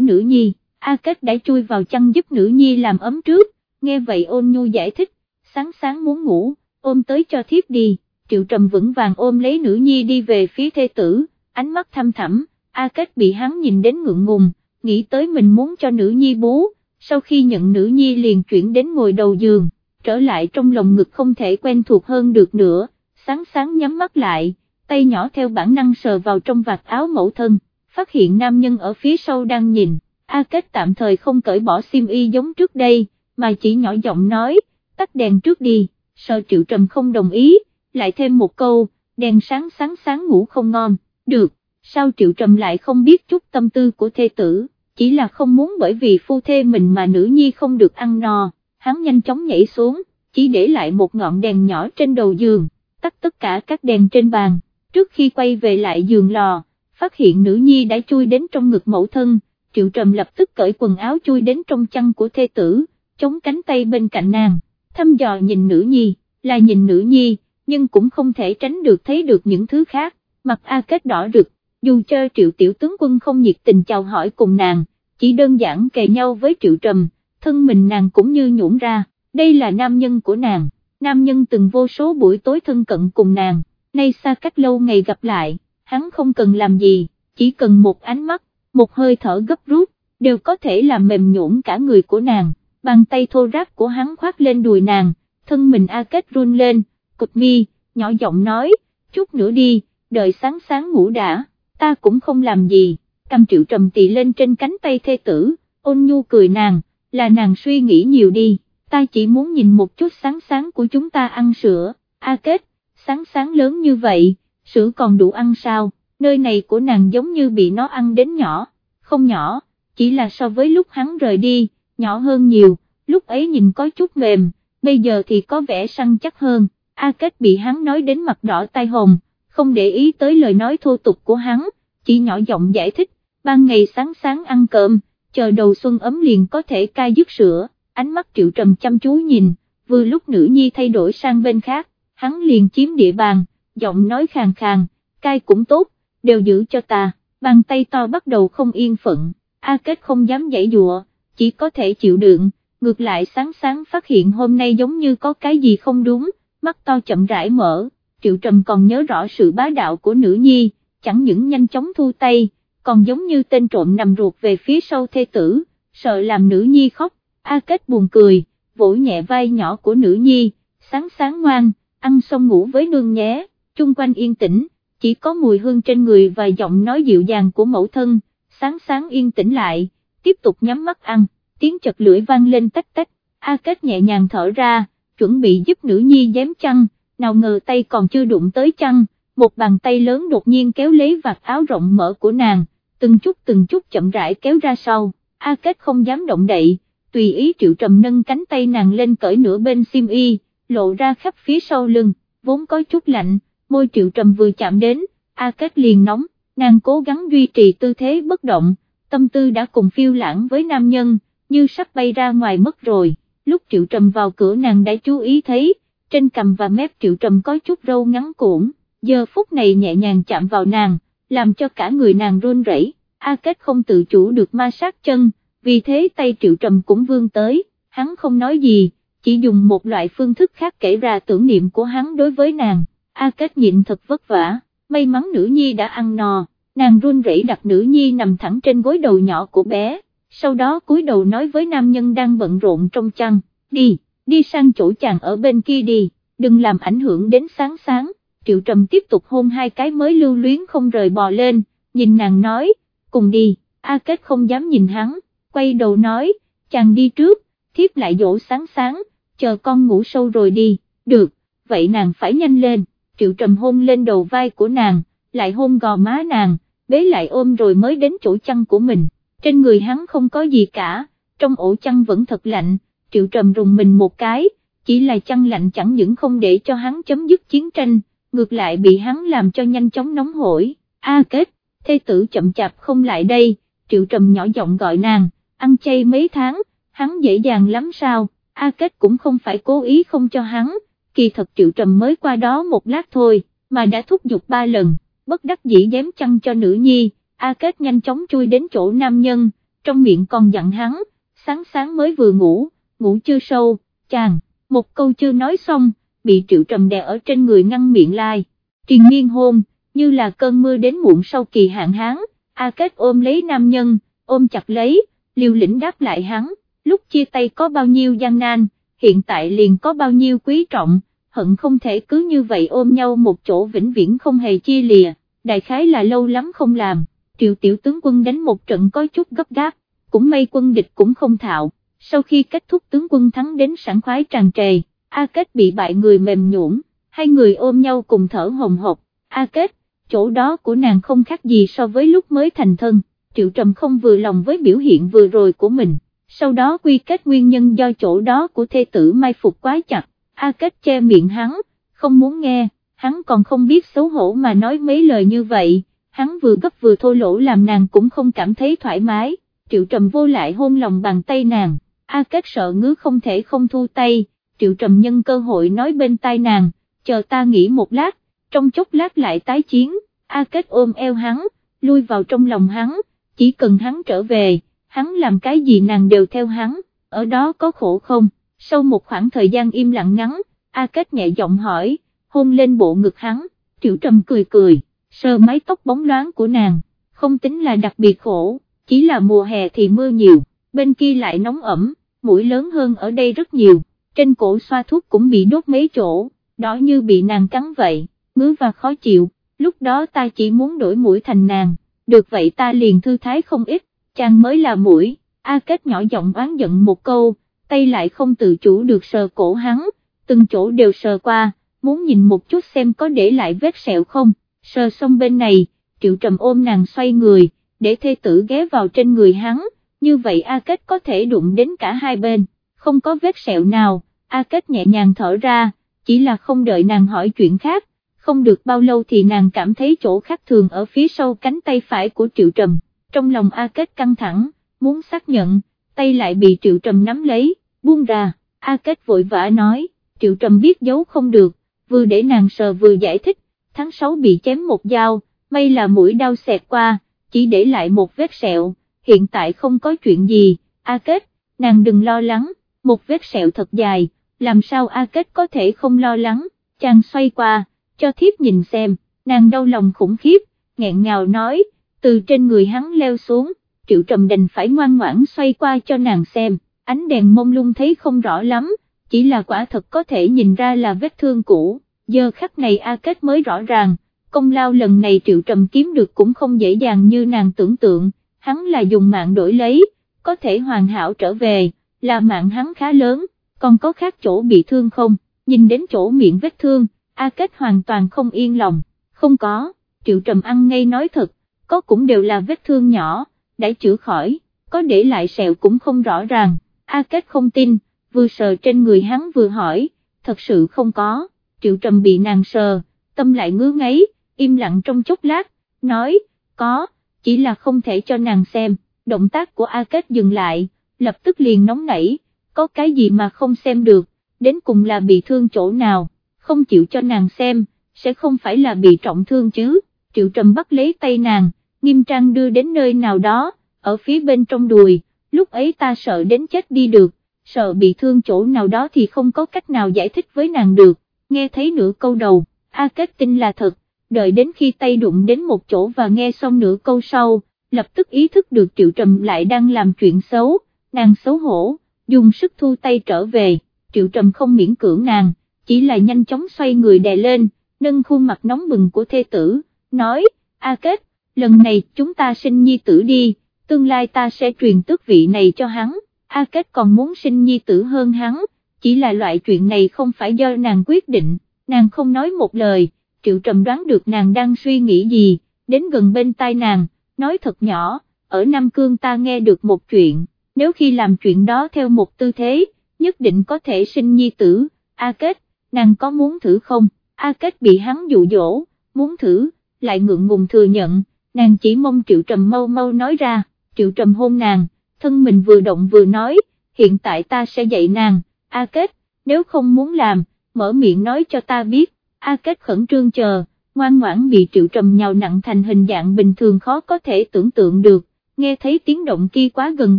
nữ nhi, A Kết đã chui vào chăn giúp nữ nhi làm ấm trước, nghe vậy ôn nhu giải thích, sáng sáng muốn ngủ, ôm tới cho thiếp đi, triệu trầm vững vàng ôm lấy nữ nhi đi về phía thê tử, ánh mắt thăm thẳm, A Kết bị hắn nhìn đến ngượng ngùng, nghĩ tới mình muốn cho nữ nhi bú, sau khi nhận nữ nhi liền chuyển đến ngồi đầu giường, trở lại trong lòng ngực không thể quen thuộc hơn được nữa, sáng sáng nhắm mắt lại, tay nhỏ theo bản năng sờ vào trong vạt áo mẫu thân, phát hiện nam nhân ở phía sau đang nhìn, A Kết tạm thời không cởi bỏ sim y giống trước đây, mà chỉ nhỏ giọng nói, tắt đèn trước đi, sợ triệu trầm không đồng ý, lại thêm một câu, đèn sáng sáng sáng ngủ không ngon, được, sao triệu trầm lại không biết chút tâm tư của thê tử, chỉ là không muốn bởi vì phu thê mình mà nữ nhi không được ăn no, hắn nhanh chóng nhảy xuống, chỉ để lại một ngọn đèn nhỏ trên đầu giường, tắt tất cả các đèn trên bàn, trước khi quay về lại giường lò, phát hiện nữ nhi đã chui đến trong ngực mẫu thân, triệu trầm lập tức cởi quần áo chui đến trong chăn của thê tử, chống cánh tay bên cạnh nàng, thăm dò nhìn nữ nhi, là nhìn nữ nhi, nhưng cũng không thể tránh được thấy được những thứ khác, mặt A Kết đỏ rực, dù cho triệu tiểu tướng quân không nhiệt tình chào hỏi cùng nàng, chỉ đơn giản kề nhau với triệu trầm, thân mình nàng cũng như nhũn ra, đây là nam nhân của nàng, nam nhân từng vô số buổi tối thân cận cùng nàng, nay xa cách lâu ngày gặp lại, hắn không cần làm gì, chỉ cần một ánh mắt, một hơi thở gấp rút, đều có thể làm mềm nhũn cả người của nàng, bàn tay thô ráp của hắn khoát lên đùi nàng, thân mình A Kết run lên, cục mi, nhỏ giọng nói, chút nữa đi, đợi sáng sáng ngủ đã, ta cũng không làm gì, cầm triệu trầm tỳ lên trên cánh tay thê tử, ôn nhu cười nàng, là nàng suy nghĩ nhiều đi, ta chỉ muốn nhìn một chút sáng sáng của chúng ta ăn sữa, A Kết, sáng sáng lớn như vậy, sữa còn đủ ăn sao, nơi này của nàng giống như bị nó ăn đến nhỏ, không nhỏ, chỉ là so với lúc hắn rời đi, nhỏ hơn nhiều, lúc ấy nhìn có chút mềm, bây giờ thì có vẻ săn chắc hơn, A Kết bị hắn nói đến mặt đỏ tai hồng, không để ý tới lời nói thô tục của hắn, chỉ nhỏ giọng giải thích, ban ngày sáng sáng ăn cơm, chờ đầu xuân ấm liền có thể cai dứt sữa, ánh mắt triệu trầm chăm chú nhìn, vừa lúc nữ nhi thay đổi sang bên khác, hắn liền chiếm địa bàn, giọng nói khàn khàn, cai cũng tốt, đều giữ cho ta, bàn tay to bắt đầu không yên phận, A Kết không dám dãy dụa, chỉ có thể chịu đựng, ngược lại sáng sáng phát hiện hôm nay giống như có cái gì không đúng, mắt to chậm rãi mở, Triệu Trầm còn nhớ rõ sự bá đạo của nữ nhi, chẳng những nhanh chóng thu tay, còn giống như tên trộm nằm ruột về phía sau thê tử, sợ làm nữ nhi khóc, A Kết buồn cười, vỗ nhẹ vai nhỏ của nữ nhi, sáng sáng ngoan, ăn xong ngủ với nương nhé, chung quanh yên tĩnh, chỉ có mùi hương trên người và giọng nói dịu dàng của mẫu thân, sáng sáng yên tĩnh lại, tiếp tục nhắm mắt ăn, tiếng chật lưỡi vang lên tách tách, A Kết nhẹ nhàng thở ra, chuẩn bị giúp nữ nhi dám chăn, nào ngờ tay còn chưa đụng tới chăn, một bàn tay lớn đột nhiên kéo lấy vạt áo rộng mở của nàng, từng chút từng chút chậm rãi kéo ra sau, A Kết không dám động đậy, tùy ý Triệu Trầm nâng cánh tay nàng lên cởi nửa bên xiêm y, lộ ra khắp phía sau lưng, vốn có chút lạnh, môi Triệu Trầm vừa chạm đến, A Kết liền nóng, nàng cố gắng duy trì tư thế bất động, tâm tư đã cùng phiêu lãng với nam nhân, như sắp bay ra ngoài mất rồi, lúc Triệu Trầm vào cửa nàng đã chú ý thấy, trên cằm và mép Triệu Trầm có chút râu ngắn cuộn, giờ phút này nhẹ nhàng chạm vào nàng, làm cho cả người nàng run rẩy. A Kết không tự chủ được ma sát chân, vì thế tay Triệu Trầm cũng vươn tới, hắn không nói gì, chỉ dùng một loại phương thức khác kể ra tưởng niệm của hắn đối với nàng, A Kết nhịn thật vất vả, may mắn nữ nhi đã ăn no, nàng run rẩy đặt nữ nhi nằm thẳng trên gối đầu nhỏ của bé, sau đó cúi đầu nói với nam nhân đang bận rộn trong chăn, đi, đi sang chỗ chàng ở bên kia đi, đừng làm ảnh hưởng đến sáng sáng, Triệu Trầm tiếp tục hôn hai cái mới lưu luyến không rời bò lên, nhìn nàng nói, cùng đi, A Kết không dám nhìn hắn, quay đầu nói, chàng đi trước, thiếp lại dỗ sáng sáng, chờ con ngủ sâu rồi đi, được, vậy nàng phải nhanh lên, triệu trầm hôn lên đầu vai của nàng, lại hôn gò má nàng, bế lại ôm rồi mới đến chỗ chăn của mình, trên người hắn không có gì cả, trong ổ chăn vẫn thật lạnh, triệu trầm rùng mình một cái, chỉ là chăn lạnh chẳng những không để cho hắn chấm dứt chiến tranh, ngược lại bị hắn làm cho nhanh chóng nóng hổi, a à, kết, thê tử chậm chạp không lại đây, triệu trầm nhỏ giọng gọi nàng, ăn chay mấy tháng, hắn dễ dàng lắm sao, A à, Kết cũng không phải cố ý không cho hắn, kỳ thật triệu trầm mới qua đó một lát thôi, mà đã thúc giục ba lần, bất đắc dĩ dám chăn cho nữ nhi, A à, Kết nhanh chóng chui đến chỗ nam nhân, trong miệng còn dặn hắn, sáng sáng mới vừa ngủ, ngủ chưa sâu, chàng, một câu chưa nói xong, bị triệu trầm đè ở trên người ngăn miệng lai, triền miên hôn, như là cơn mưa đến muộn sau kỳ hạn hán, A Kết ôm lấy nam nhân, ôm chặt lấy, liều lĩnh đáp lại hắn, lúc chia tay có bao nhiêu gian nan, hiện tại liền có bao nhiêu quý trọng, hận không thể cứ như vậy ôm nhau một chỗ vĩnh viễn không hề chia lìa, đại khái là lâu lắm không làm, triệu tiểu tướng quân đánh một trận có chút gấp gáp, cũng may quân địch cũng không thạo, sau khi kết thúc tướng quân thắng đến sảng khoái tràn trề, A Kết bị bại người mềm nhũn, hai người ôm nhau cùng thở hồng hộc, A Kết, chỗ đó của nàng không khác gì so với lúc mới thành thân. Triệu Trầm không vừa lòng với biểu hiện vừa rồi của mình, sau đó quy kết nguyên nhân do chỗ đó của thê tử mai phục quá chặt, A Kết che miệng hắn, không muốn nghe, hắn còn không biết xấu hổ mà nói mấy lời như vậy, hắn vừa gấp vừa thô lỗ làm nàng cũng không cảm thấy thoải mái, Triệu Trầm vô lại hôn lòng bàn tay nàng, A Kết sợ ngứa không thể không thu tay, Triệu Trầm nhân cơ hội nói bên tai nàng, chờ ta nghỉ một lát, trong chốc lát lại tái chiến, A Kết ôm eo hắn, lui vào trong lòng hắn, chỉ cần hắn trở về, hắn làm cái gì nàng đều theo hắn, ở đó có khổ không, sau một khoảng thời gian im lặng ngắn, A Kết nhẹ giọng hỏi, hôn lên bộ ngực hắn, Triệu Trầm cười cười, sờ mái tóc bóng loáng của nàng, không tính là đặc biệt khổ, chỉ là mùa hè thì mưa nhiều, bên kia lại nóng ẩm, mũi lớn hơn ở đây rất nhiều, trên cổ xoa thuốc cũng bị đốt mấy chỗ, đó như bị nàng cắn vậy, ngứa và khó chịu, lúc đó ta chỉ muốn đổi mũi thành nàng được vậy ta liền thư thái không ít, chàng mới là mũi, A Kết nhỏ giọng oán giận một câu, tay lại không tự chủ được sờ cổ hắn, từng chỗ đều sờ qua, muốn nhìn một chút xem có để lại vết sẹo không, sờ xong bên này, triệu trầm ôm nàng xoay người, để thê tử ghé vào trên người hắn, như vậy A Kết có thể đụng đến cả hai bên, không có vết sẹo nào, A Kết nhẹ nhàng thở ra, chỉ là không đợi nàng hỏi chuyện khác, không được bao lâu thì nàng cảm thấy chỗ khác thường ở phía sau cánh tay phải của Triệu Trầm, trong lòng A Kết căng thẳng, muốn xác nhận, tay lại bị Triệu Trầm nắm lấy, buông ra, A Kết vội vã nói, Triệu Trầm biết giấu không được, vừa để nàng sờ vừa giải thích, tháng 6 bị chém một dao, may là mũi đau xẹt qua, chỉ để lại một vết sẹo, hiện tại không có chuyện gì, A Kết, nàng đừng lo lắng, một vết sẹo thật dài, làm sao A Kết có thể không lo lắng, chàng xoay qua cho thiếp nhìn xem, nàng đau lòng khủng khiếp, nghẹn ngào nói, từ trên người hắn leo xuống, triệu trầm đành phải ngoan ngoãn xoay qua cho nàng xem, ánh đèn mông lung thấy không rõ lắm, chỉ là quả thật có thể nhìn ra là vết thương cũ, giờ khắc này A Kết mới rõ ràng, công lao lần này Triệu Trầm kiếm được cũng không dễ dàng như nàng tưởng tượng, hắn là dùng mạng đổi lấy, có thể hoàn hảo trở về, là mạng hắn khá lớn, còn có khác chỗ bị thương không, nhìn đến chỗ miệng vết thương, A Kết hoàn toàn không yên lòng, không có, Triệu Trầm ăn ngay nói thật, có cũng đều là vết thương nhỏ, đã chữa khỏi, có để lại sẹo cũng không rõ ràng, A Kết không tin, vừa sờ trên người hắn vừa hỏi, thật sự không có, Triệu Trầm bị nàng sờ, tâm lại ngứa ngáy, im lặng trong chốc lát, nói, có, chỉ là không thể cho nàng xem, động tác của A Kết dừng lại, lập tức liền nóng nảy, có cái gì mà không xem được, đến cùng là bị thương chỗ nào, không chịu cho nàng xem, sẽ không phải là bị trọng thương chứ, Triệu Trầm bắt lấy tay nàng, nghiêm trang đưa đến nơi nào đó, ở phía bên trong đùi, lúc ấy ta sợ đến chết đi được, sợ bị thương chỗ nào đó thì không có cách nào giải thích với nàng được, nghe thấy nửa câu đầu, A Kết tin là thật, đợi đến khi tay đụng đến một chỗ và nghe xong nửa câu sau, lập tức ý thức được Triệu Trầm lại đang làm chuyện xấu, nàng xấu hổ, dùng sức thu tay trở về, Triệu Trầm không miễn cưỡng nàng, chỉ là nhanh chóng xoay người đè lên, nâng khuôn mặt nóng bừng của thê tử, nói, A Kết, lần này chúng ta sinh nhi tử đi, tương lai ta sẽ truyền tước vị này cho hắn, A Kết còn muốn sinh nhi tử hơn hắn, chỉ là loại chuyện này không phải do nàng quyết định, nàng không nói một lời, Triệu Trầm đoán được nàng đang suy nghĩ gì, đến gần bên tai nàng, nói thật nhỏ, ở Nam Cương ta nghe được một chuyện, nếu khi làm chuyện đó theo một tư thế, nhất định có thể sinh nhi tử, A Kết, nàng có muốn thử không, A Kết bị hắn dụ dỗ, muốn thử, lại ngượng ngùng thừa nhận, nàng chỉ mong Triệu Trầm mau mau nói ra, Triệu Trầm hôn nàng, thân mình vừa động vừa nói, hiện tại ta sẽ dạy nàng, A Kết, nếu không muốn làm, mở miệng nói cho ta biết, A Kết khẩn trương chờ, ngoan ngoãn bị Triệu Trầm nhào nặng thành hình dạng bình thường khó có thể tưởng tượng được, nghe thấy tiếng động kia quá gần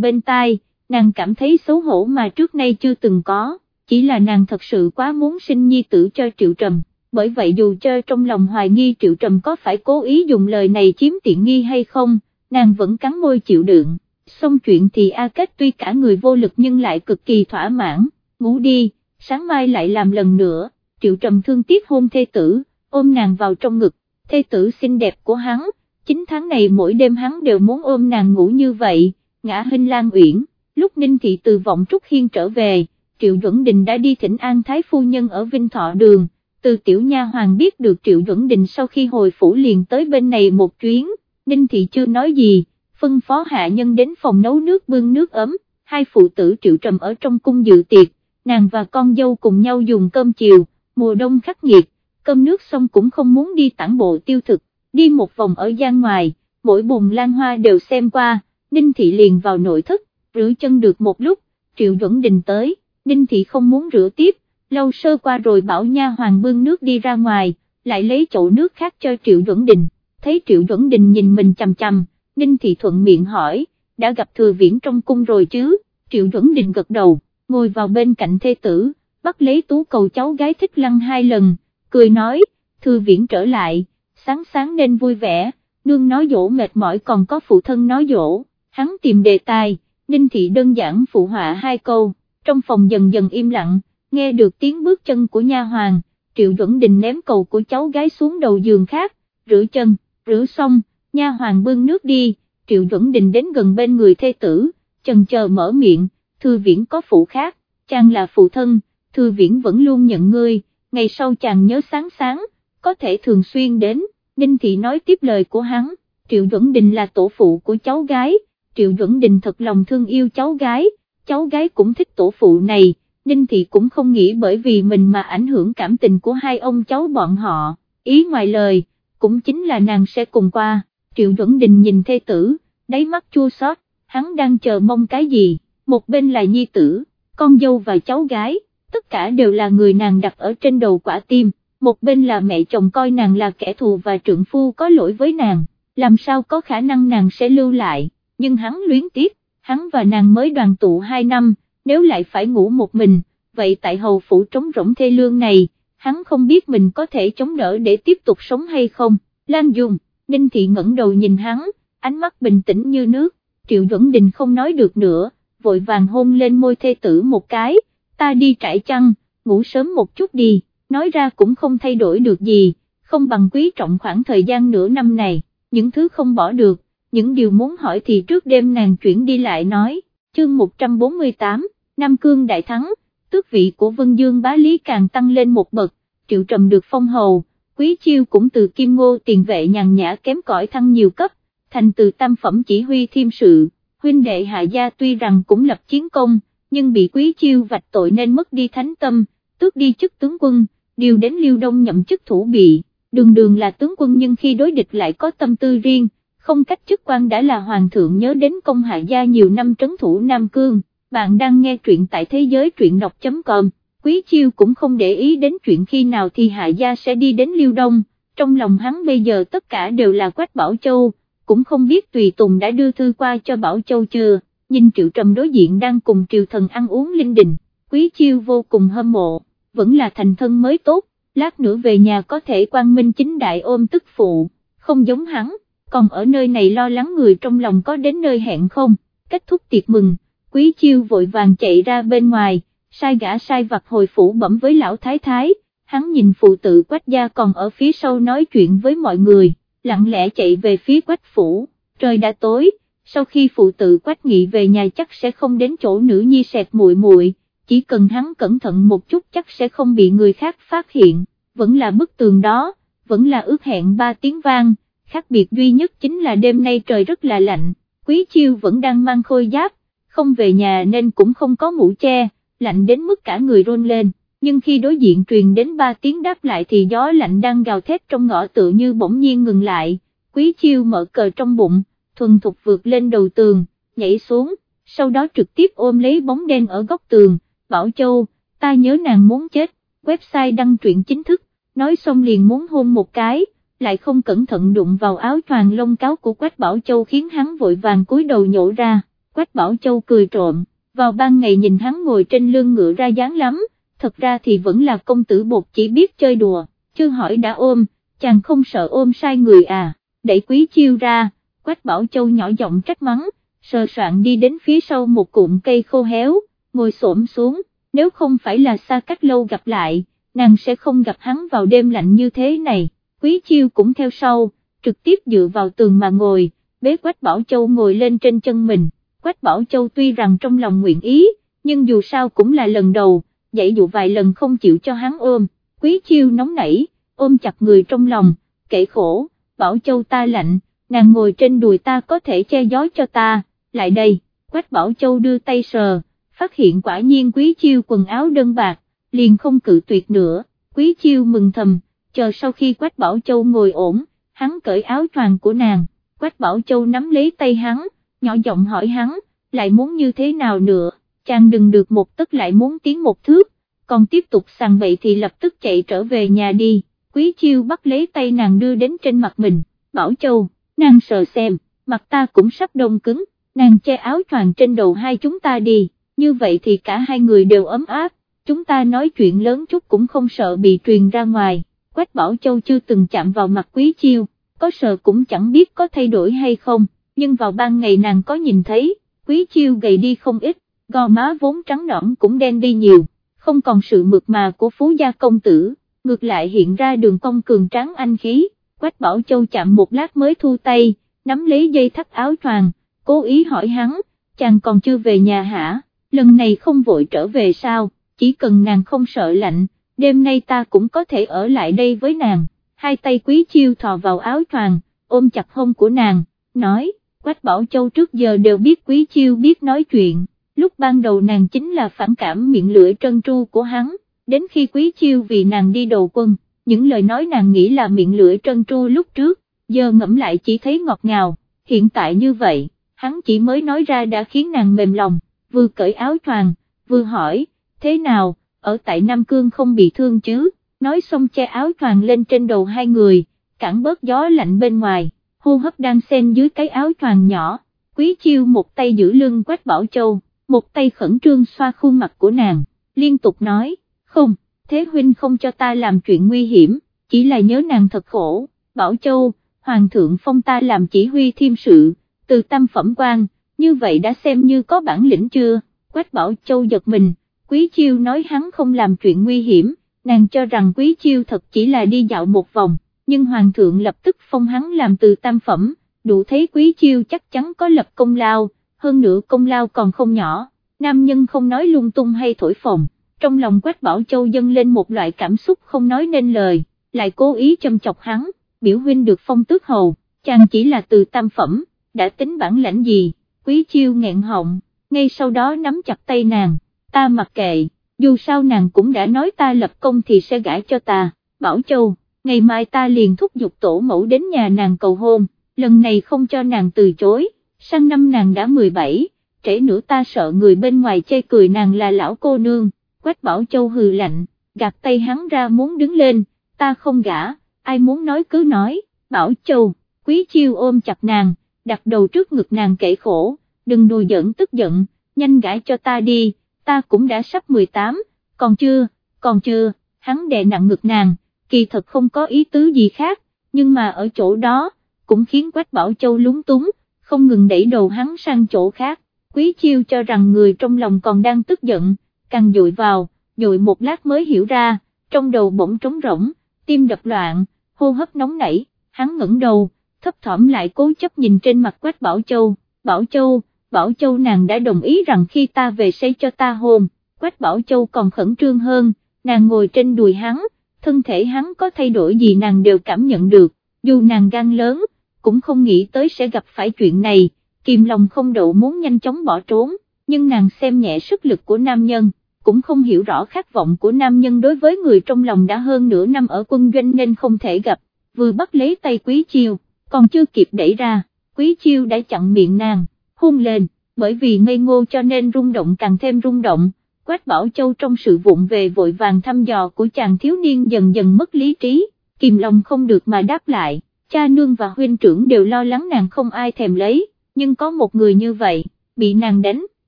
bên tai, nàng cảm thấy xấu hổ mà trước nay chưa từng có, chỉ là nàng thật sự quá muốn sinh nhi tử cho Triệu Trầm, bởi vậy dù cho trong lòng hoài nghi Triệu Trầm có phải cố ý dùng lời này chiếm tiện nghi hay không, nàng vẫn cắn môi chịu đựng, xong chuyện thì A Kết tuy cả người vô lực nhưng lại cực kỳ thỏa mãn, ngủ đi, sáng mai lại làm lần nữa, Triệu Trầm thương tiếc hôn thê tử, ôm nàng vào trong ngực, thê tử xinh đẹp của hắn, 9 tháng này mỗi đêm hắn đều muốn ôm nàng ngủ như vậy, ngã hình lan uyển, lúc Ninh Thị từ vọng Trúc Hiên trở về, Triệu Duẩn Đình đã đi thỉnh an Thái Phu Nhân ở Vinh Thọ Đường, từ tiểu nha hoàng biết được Triệu Duẩn Đình sau khi hồi phủ liền tới bên này một chuyến, Ninh Thị chưa nói gì, phân phó hạ nhân đến phòng nấu nước bưng nước ấm, hai phụ tử Triệu Trầm ở trong cung dự tiệc, nàng và con dâu cùng nhau dùng cơm chiều, mùa đông khắc nghiệt, cơm nước xong cũng không muốn đi tản bộ tiêu thực, đi một vòng ở gian ngoài, mỗi bồn lan hoa đều xem qua, Ninh Thị liền vào nội thất, rửa chân được một lúc, Triệu Duẩn Đình tới, Ninh Thị không muốn rửa tiếp, lâu sơ qua rồi bảo nha hoàng bưng nước đi ra ngoài, lại lấy chậu nước khác cho Triệu Duẩn Đình, thấy Triệu Duẩn Đình nhìn mình chằm chằm, Ninh Thị thuận miệng hỏi, đã gặp thừa viễn trong cung rồi chứ, Triệu Duẩn Đình gật đầu, ngồi vào bên cạnh thê tử, bắt lấy tú cầu cháu gái thích lăng hai lần, cười nói, thư viễn trở lại, sáng sáng nên vui vẻ, nương nói dỗ mệt mỏi còn có phụ thân nói dỗ, hắn tìm đề tài, Ninh Thị đơn giản phụ họa hai câu, trong phòng dần dần im lặng, nghe được tiếng bước chân của nha hoàng, Triệu Duẩn Đình ném cầu của cháu gái xuống đầu giường khác, rửa chân, rửa xong, nha hoàng bưng nước đi, Triệu Duẩn Đình đến gần bên người thê tử, chần chờ mở miệng, thư viễn có phụ khác, chàng là phụ thân, thư viễn vẫn luôn nhận ngươi, ngày sau chàng nhớ sáng sáng, có thể thường xuyên đến, Ninh Thị nói tiếp lời của hắn, Triệu Duẩn Đình là tổ phụ của cháu gái, Triệu Duẩn Đình thật lòng thương yêu cháu gái, cháu gái cũng thích tổ phụ này, Ninh Thị cũng không nghĩ bởi vì mình mà ảnh hưởng cảm tình của hai ông cháu bọn họ, ý ngoài lời, cũng chính là nàng sẽ cùng qua, Triệu Duẩn Đình nhìn thê tử, đáy mắt chua xót, hắn đang chờ mong cái gì, một bên là nhi tử, con dâu và cháu gái, tất cả đều là người nàng đặt ở trên đầu quả tim, một bên là mẹ chồng coi nàng là kẻ thù và trượng phu có lỗi với nàng, làm sao có khả năng nàng sẽ lưu lại, nhưng hắn luyến tiếc, hắn và nàng mới đoàn tụ hai năm, nếu lại phải ngủ một mình, vậy tại hầu phủ trống rỗng thê lương này, hắn không biết mình có thể chống đỡ để tiếp tục sống hay không, Lan Dung, Ninh Thị ngẩng đầu nhìn hắn, ánh mắt bình tĩnh như nước, Triệu Duẩn Đình không nói được nữa, vội vàng hôn lên môi thê tử một cái, ta đi trải chăn, ngủ sớm một chút đi, nói ra cũng không thay đổi được gì, không bằng quý trọng khoảng thời gian nửa năm này, những thứ không bỏ được, những điều muốn hỏi thì trước đêm nàng chuyển đi lại nói, chương 148, Nam Cương Đại Thắng, tước vị của Vân Dương Bá Lý càng tăng lên một bậc, triệu trầm được phong hầu, quý chiêu cũng từ kim ngô tiền vệ nhàn nhã kém cỏi thăng nhiều cấp, thành từ tam phẩm chỉ huy thiêm sự, huynh đệ hạ gia tuy rằng cũng lập chiến công, nhưng bị quý chiêu vạch tội nên mất đi thánh tâm, tước đi chức tướng quân, điều đến Liêu Đông nhậm chức thủ bị, đường đường là tướng quân nhưng khi đối địch lại có tâm tư riêng, không cách chức quan đã là hoàng thượng nhớ đến công hạ gia nhiều năm trấn thủ Nam Cương, bạn đang nghe truyện tại thế giới truyện đọc.com, Quý Chiêu cũng không để ý đến chuyện khi nào thì hạ gia sẽ đi đến Liêu Đông, trong lòng hắn bây giờ tất cả đều là Quách Bảo Châu, cũng không biết Tùy Tùng đã đưa thư qua cho Bảo Châu chưa, nhìn Triệu Trầm đối diện đang cùng Triều Thần ăn uống linh đình, Quý Chiêu vô cùng hâm mộ, vẫn là thành thân mới tốt, lát nữa về nhà có thể quang minh chính đại ôm tức phụ, không giống hắn còn ở nơi này lo lắng người trong lòng có đến nơi hẹn không, kết thúc tiệc mừng, quý chiêu vội vàng chạy ra bên ngoài, sai gã sai vặt hồi phủ bẩm với lão thái thái, hắn nhìn phụ tự quách gia còn ở phía sau nói chuyện với mọi người, lặng lẽ chạy về phía quách phủ, trời đã tối, sau khi phụ tự quách nghị về nhà chắc sẽ không đến chỗ nữ nhi sẹt muội muội, chỉ cần hắn cẩn thận một chút chắc sẽ không bị người khác phát hiện, vẫn là bức tường đó, vẫn là ước hẹn ba tiếng vang khác biệt duy nhất chính là đêm nay trời rất là lạnh, Quý Chiêu vẫn đang mang khôi giáp, không về nhà nên cũng không có mũ che, lạnh đến mức cả người run lên, nhưng khi đối diện truyền đến ba tiếng đáp lại thì gió lạnh đang gào thét trong ngõ tự như bỗng nhiên ngừng lại, Quý Chiêu mở cờ trong bụng, thuần thục vượt lên đầu tường, nhảy xuống, sau đó trực tiếp ôm lấy bóng đen ở góc tường, Bảo Châu, ta nhớ nàng muốn chết, website đăng truyện chính thức, nói xong liền muốn hôn một cái lại không cẩn thận đụng vào áo choàng lông cáo của Quách Bảo Châu khiến hắn vội vàng cúi đầu nhổ ra, Quách Bảo Châu cười trộm, vào ban ngày nhìn hắn ngồi trên lưng ngựa ra dáng lắm, thật ra thì vẫn là công tử bột chỉ biết chơi đùa, chưa hỏi đã ôm, chàng không sợ ôm sai người à, đẩy quý chiêu ra, Quách Bảo Châu nhỏ giọng trách mắng, sờ soạn đi đến phía sau một cụm cây khô héo, ngồi xổm xuống, nếu không phải là xa cách lâu gặp lại, nàng sẽ không gặp hắn vào đêm lạnh như thế này. Quý Chiêu cũng theo sau, trực tiếp dựa vào tường mà ngồi, bế Quách Bảo Châu ngồi lên trên chân mình, Quách Bảo Châu tuy rằng trong lòng nguyện ý, nhưng dù sao cũng là lần đầu, dạy dụ vài lần không chịu cho hắn ôm, Quý Chiêu nóng nảy, ôm chặt người trong lòng, kể khổ, Bảo Châu ta lạnh, nàng ngồi trên đùi ta có thể che gió cho ta, lại đây, Quách Bảo Châu đưa tay sờ, phát hiện quả nhiên Quý Chiêu quần áo đơn bạc, liền không cự tuyệt nữa, Quý Chiêu mừng thầm chờ sau khi Quách Bảo Châu ngồi ổn, hắn cởi áo choàng của nàng, Quách Bảo Châu nắm lấy tay hắn, nhỏ giọng hỏi hắn, lại muốn như thế nào nữa, chàng đừng được một tức lại muốn tiến một thước, còn tiếp tục sàng bậy thì lập tức chạy trở về nhà đi, Quý Chiêu bắt lấy tay nàng đưa đến trên mặt mình, Bảo Châu, nàng sờ xem, mặt ta cũng sắp đông cứng, nàng che áo choàng trên đầu hai chúng ta đi, như vậy thì cả hai người đều ấm áp, chúng ta nói chuyện lớn chút cũng không sợ bị truyền ra ngoài. Quách Bảo Châu chưa từng chạm vào mặt Quý Chiêu, có sợ cũng chẳng biết có thay đổi hay không, nhưng vào ban ngày nàng có nhìn thấy, Quý Chiêu gầy đi không ít, gò má vốn trắng nõn cũng đen đi nhiều, không còn sự mượt mà của phú gia công tử, ngược lại hiện ra đường cong cường tráng anh khí, Quách Bảo Châu chạm một lát mới thu tay, nắm lấy dây thắt áo choàng, cố ý hỏi hắn, chàng còn chưa về nhà hả, lần này không vội trở về sao, chỉ cần nàng không sợ lạnh đêm nay ta cũng có thể ở lại đây với nàng, hai tay quý chiêu thò vào áo choàng, ôm chặt hông của nàng, nói, Quách Bảo Châu trước giờ đều biết quý chiêu biết nói chuyện, lúc ban đầu nàng chính là phản cảm miệng lưỡi trân tru của hắn, đến khi quý chiêu vì nàng đi đầu quân, những lời nói nàng nghĩ là miệng lưỡi trân tru lúc trước, giờ ngẫm lại chỉ thấy ngọt ngào, hiện tại như vậy, hắn chỉ mới nói ra đã khiến nàng mềm lòng, vừa cởi áo choàng, vừa hỏi, thế nào, ở tại Nam Cương không bị thương chứ, nói xong che áo choàng lên trên đầu hai người, cản bớt gió lạnh bên ngoài, hô hấp đang xen dưới cái áo choàng nhỏ, quý chiêu một tay giữ lưng Quách Bảo Châu, một tay khẩn trương xoa khuôn mặt của nàng, liên tục nói, không, thế huynh không cho ta làm chuyện nguy hiểm, chỉ là nhớ nàng thật khổ, Bảo Châu, Hoàng thượng phong ta làm chỉ huy thiêm sự, từ tâm phẩm quan, như vậy đã xem như có bản lĩnh chưa, Quách Bảo Châu giật mình, Quý Chiêu nói hắn không làm chuyện nguy hiểm, nàng cho rằng Quý Chiêu thật chỉ là đi dạo một vòng, nhưng Hoàng thượng lập tức phong hắn làm từ tam phẩm, đủ thấy Quý Chiêu chắc chắn có lập công lao, hơn nữa công lao còn không nhỏ, nam nhân không nói lung tung hay thổi phồng, trong lòng Quách Bảo Châu dâng lên một loại cảm xúc không nói nên lời, lại cố ý châm chọc hắn, biểu huynh được phong tước hầu, chàng chỉ là từ tam phẩm, đã tính bản lãnh gì, Quý Chiêu nghẹn họng, ngay sau đó nắm chặt tay nàng, ta mặc kệ, dù sao nàng cũng đã nói ta lập công thì sẽ gãi cho ta, Bảo Châu, ngày mai ta liền thúc giục tổ mẫu đến nhà nàng cầu hôn, lần này không cho nàng từ chối, sang năm nàng đã 17, trễ nữa ta sợ người bên ngoài chê cười nàng là lão cô nương, Quách Bảo Châu hừ lạnh, gạt tay hắn ra muốn đứng lên, ta không gả, ai muốn nói cứ nói, Bảo Châu, Quý Chiêu ôm chặt nàng, đặt đầu trước ngực nàng kể khổ, đừng đùa giận tức giận, nhanh gãi cho ta đi, ta cũng đã sắp 18, còn chưa, còn chưa, hắn đè nặng ngực nàng, kỳ thật không có ý tứ gì khác, nhưng mà ở chỗ đó, cũng khiến Quách Bảo Châu lúng túng, không ngừng đẩy đầu hắn sang chỗ khác, Quý Chiêu cho rằng người trong lòng còn đang tức giận, càng dội vào, dội một lát mới hiểu ra, trong đầu bỗng trống rỗng, tim đập loạn, hô hấp nóng nảy, hắn ngẩng đầu, thấp thỏm lại cố chấp nhìn trên mặt Quách Bảo Châu, Bảo Châu, Bảo Châu nàng đã đồng ý rằng khi ta về sẽ cho ta hôn, Quách Bảo Châu còn khẩn trương hơn, nàng ngồi trên đùi hắn, thân thể hắn có thay đổi gì nàng đều cảm nhận được, dù nàng gan lớn, cũng không nghĩ tới sẽ gặp phải chuyện này, kìm lòng không đậu muốn nhanh chóng bỏ trốn, nhưng nàng xem nhẹ sức lực của nam nhân, cũng không hiểu rõ khát vọng của nam nhân đối với người trong lòng đã hơn nửa năm ở quân doanh nên không thể gặp, vừa bắt lấy tay Quý Chiêu, còn chưa kịp đẩy ra, Quý Chiêu đã chặn miệng nàng, hôn lên, bởi vì ngây ngô cho nên rung động càng thêm rung động, Quách Bảo Châu trong sự vụng về vội vàng thăm dò của chàng thiếu niên dần dần mất lý trí, kìm lòng không được mà đáp lại, cha nương và huynh trưởng đều lo lắng nàng không ai thèm lấy, nhưng có một người như vậy, bị nàng đánh,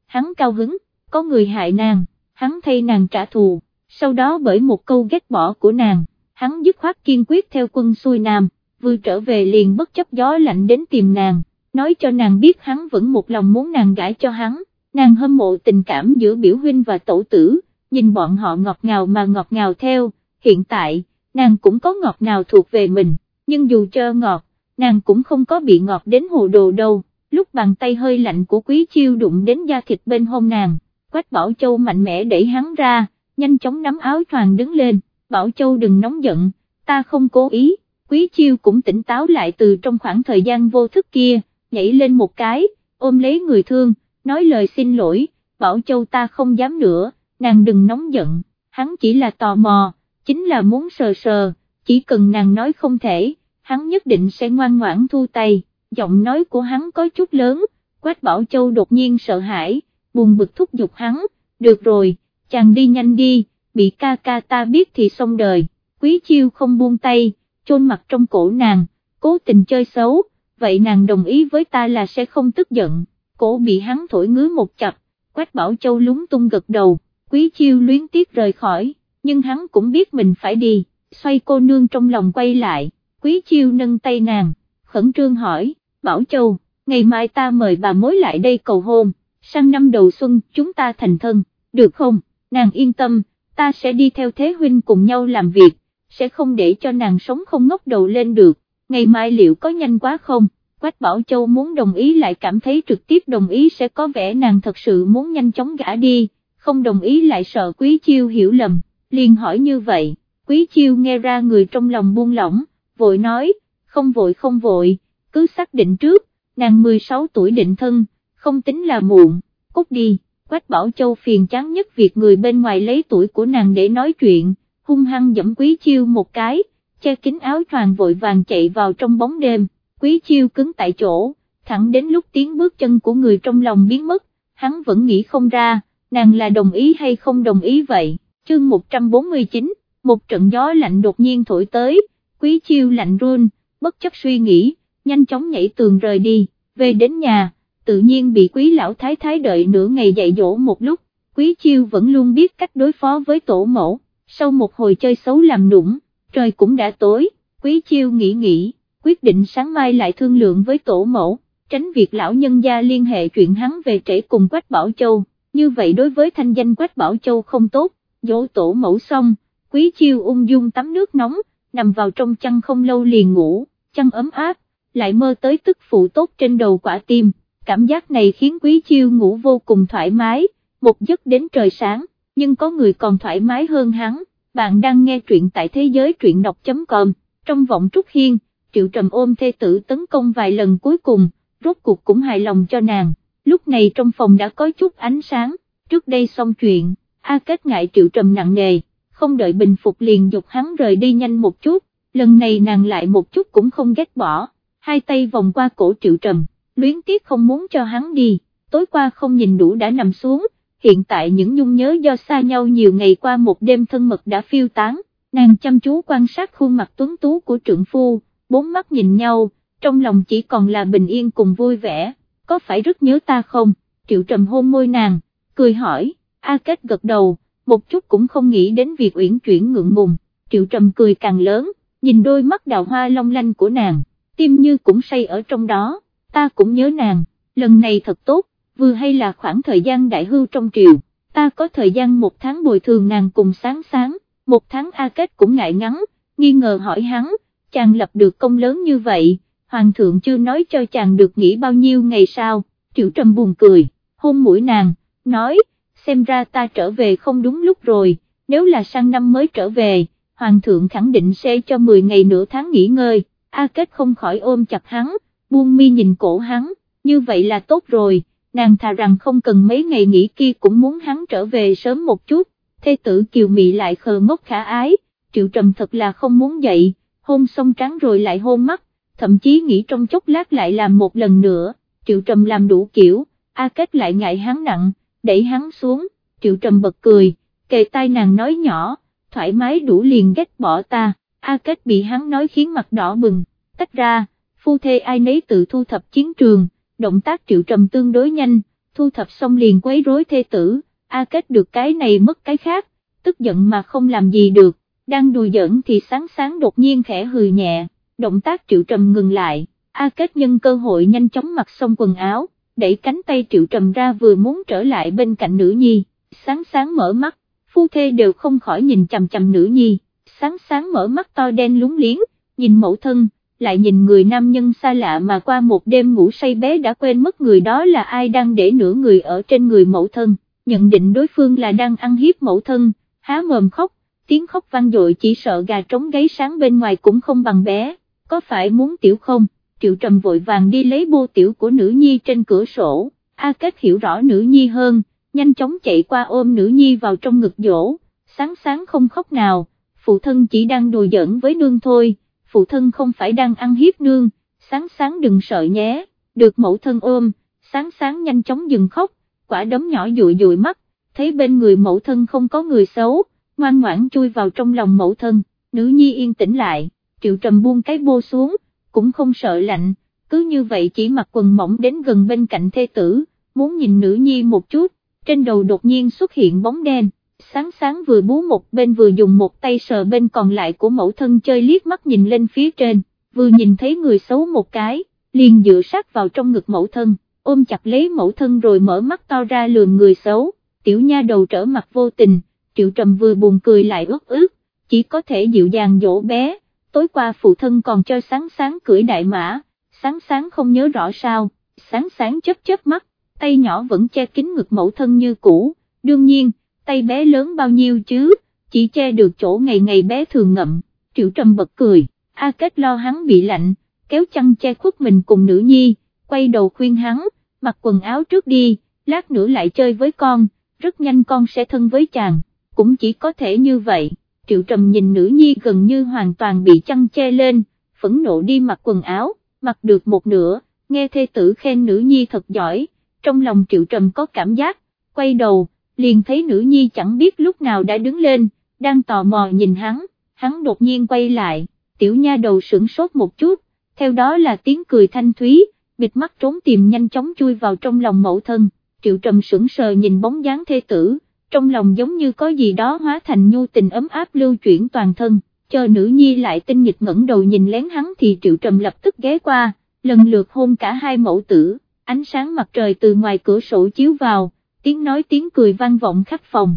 hắn cao hứng, có người hại nàng, hắn thay nàng trả thù, sau đó bởi một câu ghét bỏ của nàng, hắn dứt khoát kiên quyết theo quân xuôi nam, vừa trở về liền bất chấp gió lạnh đến tìm nàng, nói cho nàng biết hắn vẫn một lòng muốn nàng gãi cho hắn, nàng hâm mộ tình cảm giữa biểu huynh và tổ tử, nhìn bọn họ ngọt ngào mà ngọt ngào theo, hiện tại, nàng cũng có ngọt ngào thuộc về mình, nhưng dù cho ngọt, nàng cũng không có bị ngọt đến hồ đồ đâu, lúc bàn tay hơi lạnh của quý chiêu đụng đến da thịt bên hông nàng, Quách Bảo Châu mạnh mẽ đẩy hắn ra, nhanh chóng nắm áo choàng đứng lên, Bảo Châu đừng nóng giận, ta không cố ý, quý chiêu cũng tỉnh táo lại từ trong khoảng thời gian vô thức kia, nhảy lên một cái, ôm lấy người thương, nói lời xin lỗi, Bảo Châu ta không dám nữa, nàng đừng nóng giận, hắn chỉ là tò mò, chính là muốn sờ sờ, chỉ cần nàng nói không thể, hắn nhất định sẽ ngoan ngoãn thu tay, giọng nói của hắn có chút lớn, Quách Bảo Châu đột nhiên sợ hãi, buồn bực thúc giục hắn, được rồi, chàng đi nhanh đi, bị ca ca ta biết thì xong đời, quý chiêu không buông tay, chôn mặt trong cổ nàng, cố tình chơi xấu, vậy nàng đồng ý với ta là sẽ không tức giận, cổ bị hắn thổi ngứa một chập, Quách Bảo Châu lúng tung gật đầu, quý chiêu luyến tiếc rời khỏi, nhưng hắn cũng biết mình phải đi, xoay cô nương trong lòng quay lại, quý chiêu nâng tay nàng, khẩn trương hỏi, Bảo Châu, ngày mai ta mời bà mối lại đây cầu hôn, sang năm đầu xuân chúng ta thành thân, được không, nàng yên tâm, ta sẽ đi theo thế huynh cùng nhau làm việc, sẽ không để cho nàng sống không ngóc đầu lên được, ngày mai liệu có nhanh quá không? Quách Bảo Châu muốn đồng ý lại cảm thấy trực tiếp đồng ý sẽ có vẻ nàng thật sự muốn nhanh chóng gã đi, không đồng ý lại sợ Quý Chiêu hiểu lầm, liền hỏi như vậy, Quý Chiêu nghe ra người trong lòng buông lỏng, vội nói, không vội không vội, cứ xác định trước, nàng 16 tuổi định thân, không tính là muộn, cút đi, Quách Bảo Châu phiền chán nhất việc người bên ngoài lấy tuổi của nàng để nói chuyện, hung hăng dẫm Quý Chiêu một cái, che kín áo choàng vội vàng chạy vào trong bóng đêm quý chiêu cứng tại chỗ, thẳng đến lúc tiếng bước chân của người trong lòng biến mất, hắn vẫn nghĩ không ra, nàng là đồng ý hay không đồng ý vậy, chương 149, một trận gió lạnh đột nhiên thổi tới, quý chiêu lạnh run, bất chấp suy nghĩ, nhanh chóng nhảy tường rời đi, về đến nhà, tự nhiên bị quý lão thái thái đợi nửa ngày dạy dỗ một lúc, quý chiêu vẫn luôn biết cách đối phó với tổ mẫu, sau một hồi chơi xấu làm nũng, trời cũng đã tối, quý chiêu nghĩ nghĩ quyết định sáng mai lại thương lượng với tổ mẫu, tránh việc lão nhân gia liên hệ chuyện hắn về trễ cùng Quách Bảo Châu, như vậy đối với thanh danh Quách Bảo Châu không tốt, dỗ tổ mẫu xong, quý chiêu ung dung tắm nước nóng, nằm vào trong chăn không lâu liền ngủ, chăn ấm áp, lại mơ tới tức phụ tốt trên đầu quả tim, cảm giác này khiến Quý Chiêu ngủ vô cùng thoải mái, một giấc đến trời sáng, nhưng có người còn thoải mái hơn hắn, bạn đang nghe truyện tại thế giới truyện đọc.com, trong vọng Trúc Hiên, Triệu Trầm ôm thê tử tấn công vài lần cuối cùng, rốt cuộc cũng hài lòng cho nàng, lúc này trong phòng đã có chút ánh sáng, trước đây xong chuyện, A Kết ngại Triệu Trầm nặng nề, không đợi bình phục liền dục hắn rời đi nhanh một chút, lần này nàng lại một chút cũng không ghét bỏ, hai tay vòng qua cổ Triệu Trầm, luyến tiếc không muốn cho hắn đi, tối qua không nhìn đủ đã nằm xuống, hiện tại những nhung nhớ do xa nhau nhiều ngày qua một đêm thân mật đã phiêu tán, nàng chăm chú quan sát khuôn mặt tuấn tú của trượng phu, bốn mắt nhìn nhau, trong lòng chỉ còn là bình yên cùng vui vẻ, có phải rất nhớ ta không, triệu trầm hôn môi nàng, cười hỏi, A Kết gật đầu, một chút cũng không nghĩ đến việc uyển chuyển ngượng ngùng, triệu trầm cười càng lớn, nhìn đôi mắt đào hoa long lanh của nàng, tim như cũng say ở trong đó, ta cũng nhớ nàng, lần này thật tốt, vừa hay là khoảng thời gian đại hưu trong triều, ta có thời gian một tháng bồi thường nàng cùng sáng sáng, một tháng A Kết cũng ngại ngắn, nghi ngờ hỏi hắn, chàng lập được công lớn như vậy, hoàng thượng chưa nói cho chàng được nghỉ bao nhiêu ngày sao, triệu trầm buồn cười, hôn mũi nàng, nói, xem ra ta trở về không đúng lúc rồi, nếu là sang năm mới trở về, hoàng thượng khẳng định sẽ cho 10 ngày nửa tháng nghỉ ngơi, A Kết không khỏi ôm chặt hắn, buông mi nhìn cổ hắn, như vậy là tốt rồi, nàng thà rằng không cần mấy ngày nghỉ kia cũng muốn hắn trở về sớm một chút, thê tử kiều mị lại khờ ngốc khả ái, triệu trầm thật là không muốn dậy, hôn xong trắng rồi lại hôn mắt, thậm chí nghĩ trong chốc lát lại làm một lần nữa, triệu trầm làm đủ kiểu, A Kết lại ngại hắn nặng, đẩy hắn xuống, triệu trầm bật cười, kề tai nàng nói nhỏ, thoải mái đủ liền ghét bỏ ta, A Kết bị hắn nói khiến mặt đỏ bừng, tách ra, phu thê ai nấy tự thu thập chiến trường, động tác triệu trầm tương đối nhanh, thu thập xong liền quấy rối thê tử, A Kết được cái này mất cái khác, tức giận mà không làm gì được, đang đùi giỡn thì sáng sáng đột nhiên khẽ hừ nhẹ, động tác triệu trầm ngừng lại, A Kết nhân cơ hội nhanh chóng mặc xong quần áo, đẩy cánh tay triệu trầm ra vừa muốn trở lại bên cạnh nữ nhi, sáng sáng mở mắt, phu thê đều không khỏi nhìn chầm chầm nữ nhi, sáng sáng mở mắt to đen lúng liếng, nhìn mẫu thân, lại nhìn người nam nhân xa lạ mà qua một đêm ngủ say bé đã quên mất người đó là ai đang để nửa người ở trên người mẫu thân, nhận định đối phương là đang ăn hiếp mẫu thân, há mồm khóc, tiếng khóc vang dội chỉ sợ gà trống gáy sáng bên ngoài cũng không bằng bé, có phải muốn tiểu không, triệu trầm vội vàng đi lấy bô tiểu của nữ nhi trên cửa sổ, A Kết hiểu rõ nữ nhi hơn, nhanh chóng chạy qua ôm nữ nhi vào trong ngực dỗ, sáng sáng không khóc nào, phụ thân chỉ đang đùa giỡn với nương thôi phụ thân không phải đang ăn hiếp nương, sáng sáng đừng sợ nhé, được mẫu thân ôm, sáng sáng nhanh chóng dừng khóc, quả đấm nhỏ dụi dụi mắt, thấy bên người mẫu thân không có người xấu, ngoan ngoãn chui vào trong lòng mẫu thân, nữ nhi yên tĩnh lại, triệu trầm buông cái bô xuống, cũng không sợ lạnh, cứ như vậy chỉ mặc quần mỏng đến gần bên cạnh thê tử, muốn nhìn nữ nhi một chút, trên đầu đột nhiên xuất hiện bóng đen, sáng sáng vừa bú một bên vừa dùng một tay sờ bên còn lại của mẫu thân chơi liếc mắt nhìn lên phía trên, vừa nhìn thấy người xấu một cái, liền dựa sát vào trong ngực mẫu thân, ôm chặt lấy mẫu thân rồi mở mắt to ra lườm người xấu, tiểu nha đầu trở mặt vô tình, triệu trầm vừa buồn cười lại ướt ướt, chỉ có thể dịu dàng dỗ bé, tối qua phụ thân còn cho sáng sáng cưỡi đại mã, sáng sáng không nhớ rõ sao, sáng sáng chớp chớp mắt, tay nhỏ vẫn che kín ngực mẫu thân như cũ, đương nhiên, tay bé lớn bao nhiêu chứ, chỉ che được chỗ ngày ngày bé thường ngậm, triệu trầm bật cười, A Kết lo hắn bị lạnh, kéo chăn che khuất mình cùng nữ nhi, quay đầu khuyên hắn, mặc quần áo trước đi, lát nữa lại chơi với con, rất nhanh con sẽ thân với chàng, cũng chỉ có thể như vậy, triệu trầm nhìn nữ nhi gần như hoàn toàn bị chăn che lên, phẫn nộ đi mặc quần áo, mặc được một nửa, nghe thê tử khen nữ nhi thật giỏi, trong lòng triệu trầm có cảm giác, quay đầu, liền thấy nữ nhi chẳng biết lúc nào đã đứng lên, đang tò mò nhìn hắn, hắn đột nhiên quay lại, tiểu nha đầu sửng sốt một chút, theo đó là tiếng cười thanh thúy, bịt mắt trốn tìm nhanh chóng chui vào trong lòng mẫu thân, triệu trầm sững sờ nhìn bóng dáng thê tử, trong lòng giống như có gì đó hóa thành nhu tình ấm áp lưu chuyển toàn thân, chờ nữ nhi lại tinh nghịch ngẩng đầu nhìn lén hắn thì triệu trầm lập tức ghé qua, lần lượt hôn cả hai mẫu tử, ánh sáng mặt trời từ ngoài cửa sổ chiếu vào, tiếng nói tiếng cười vang vọng khắp phòng.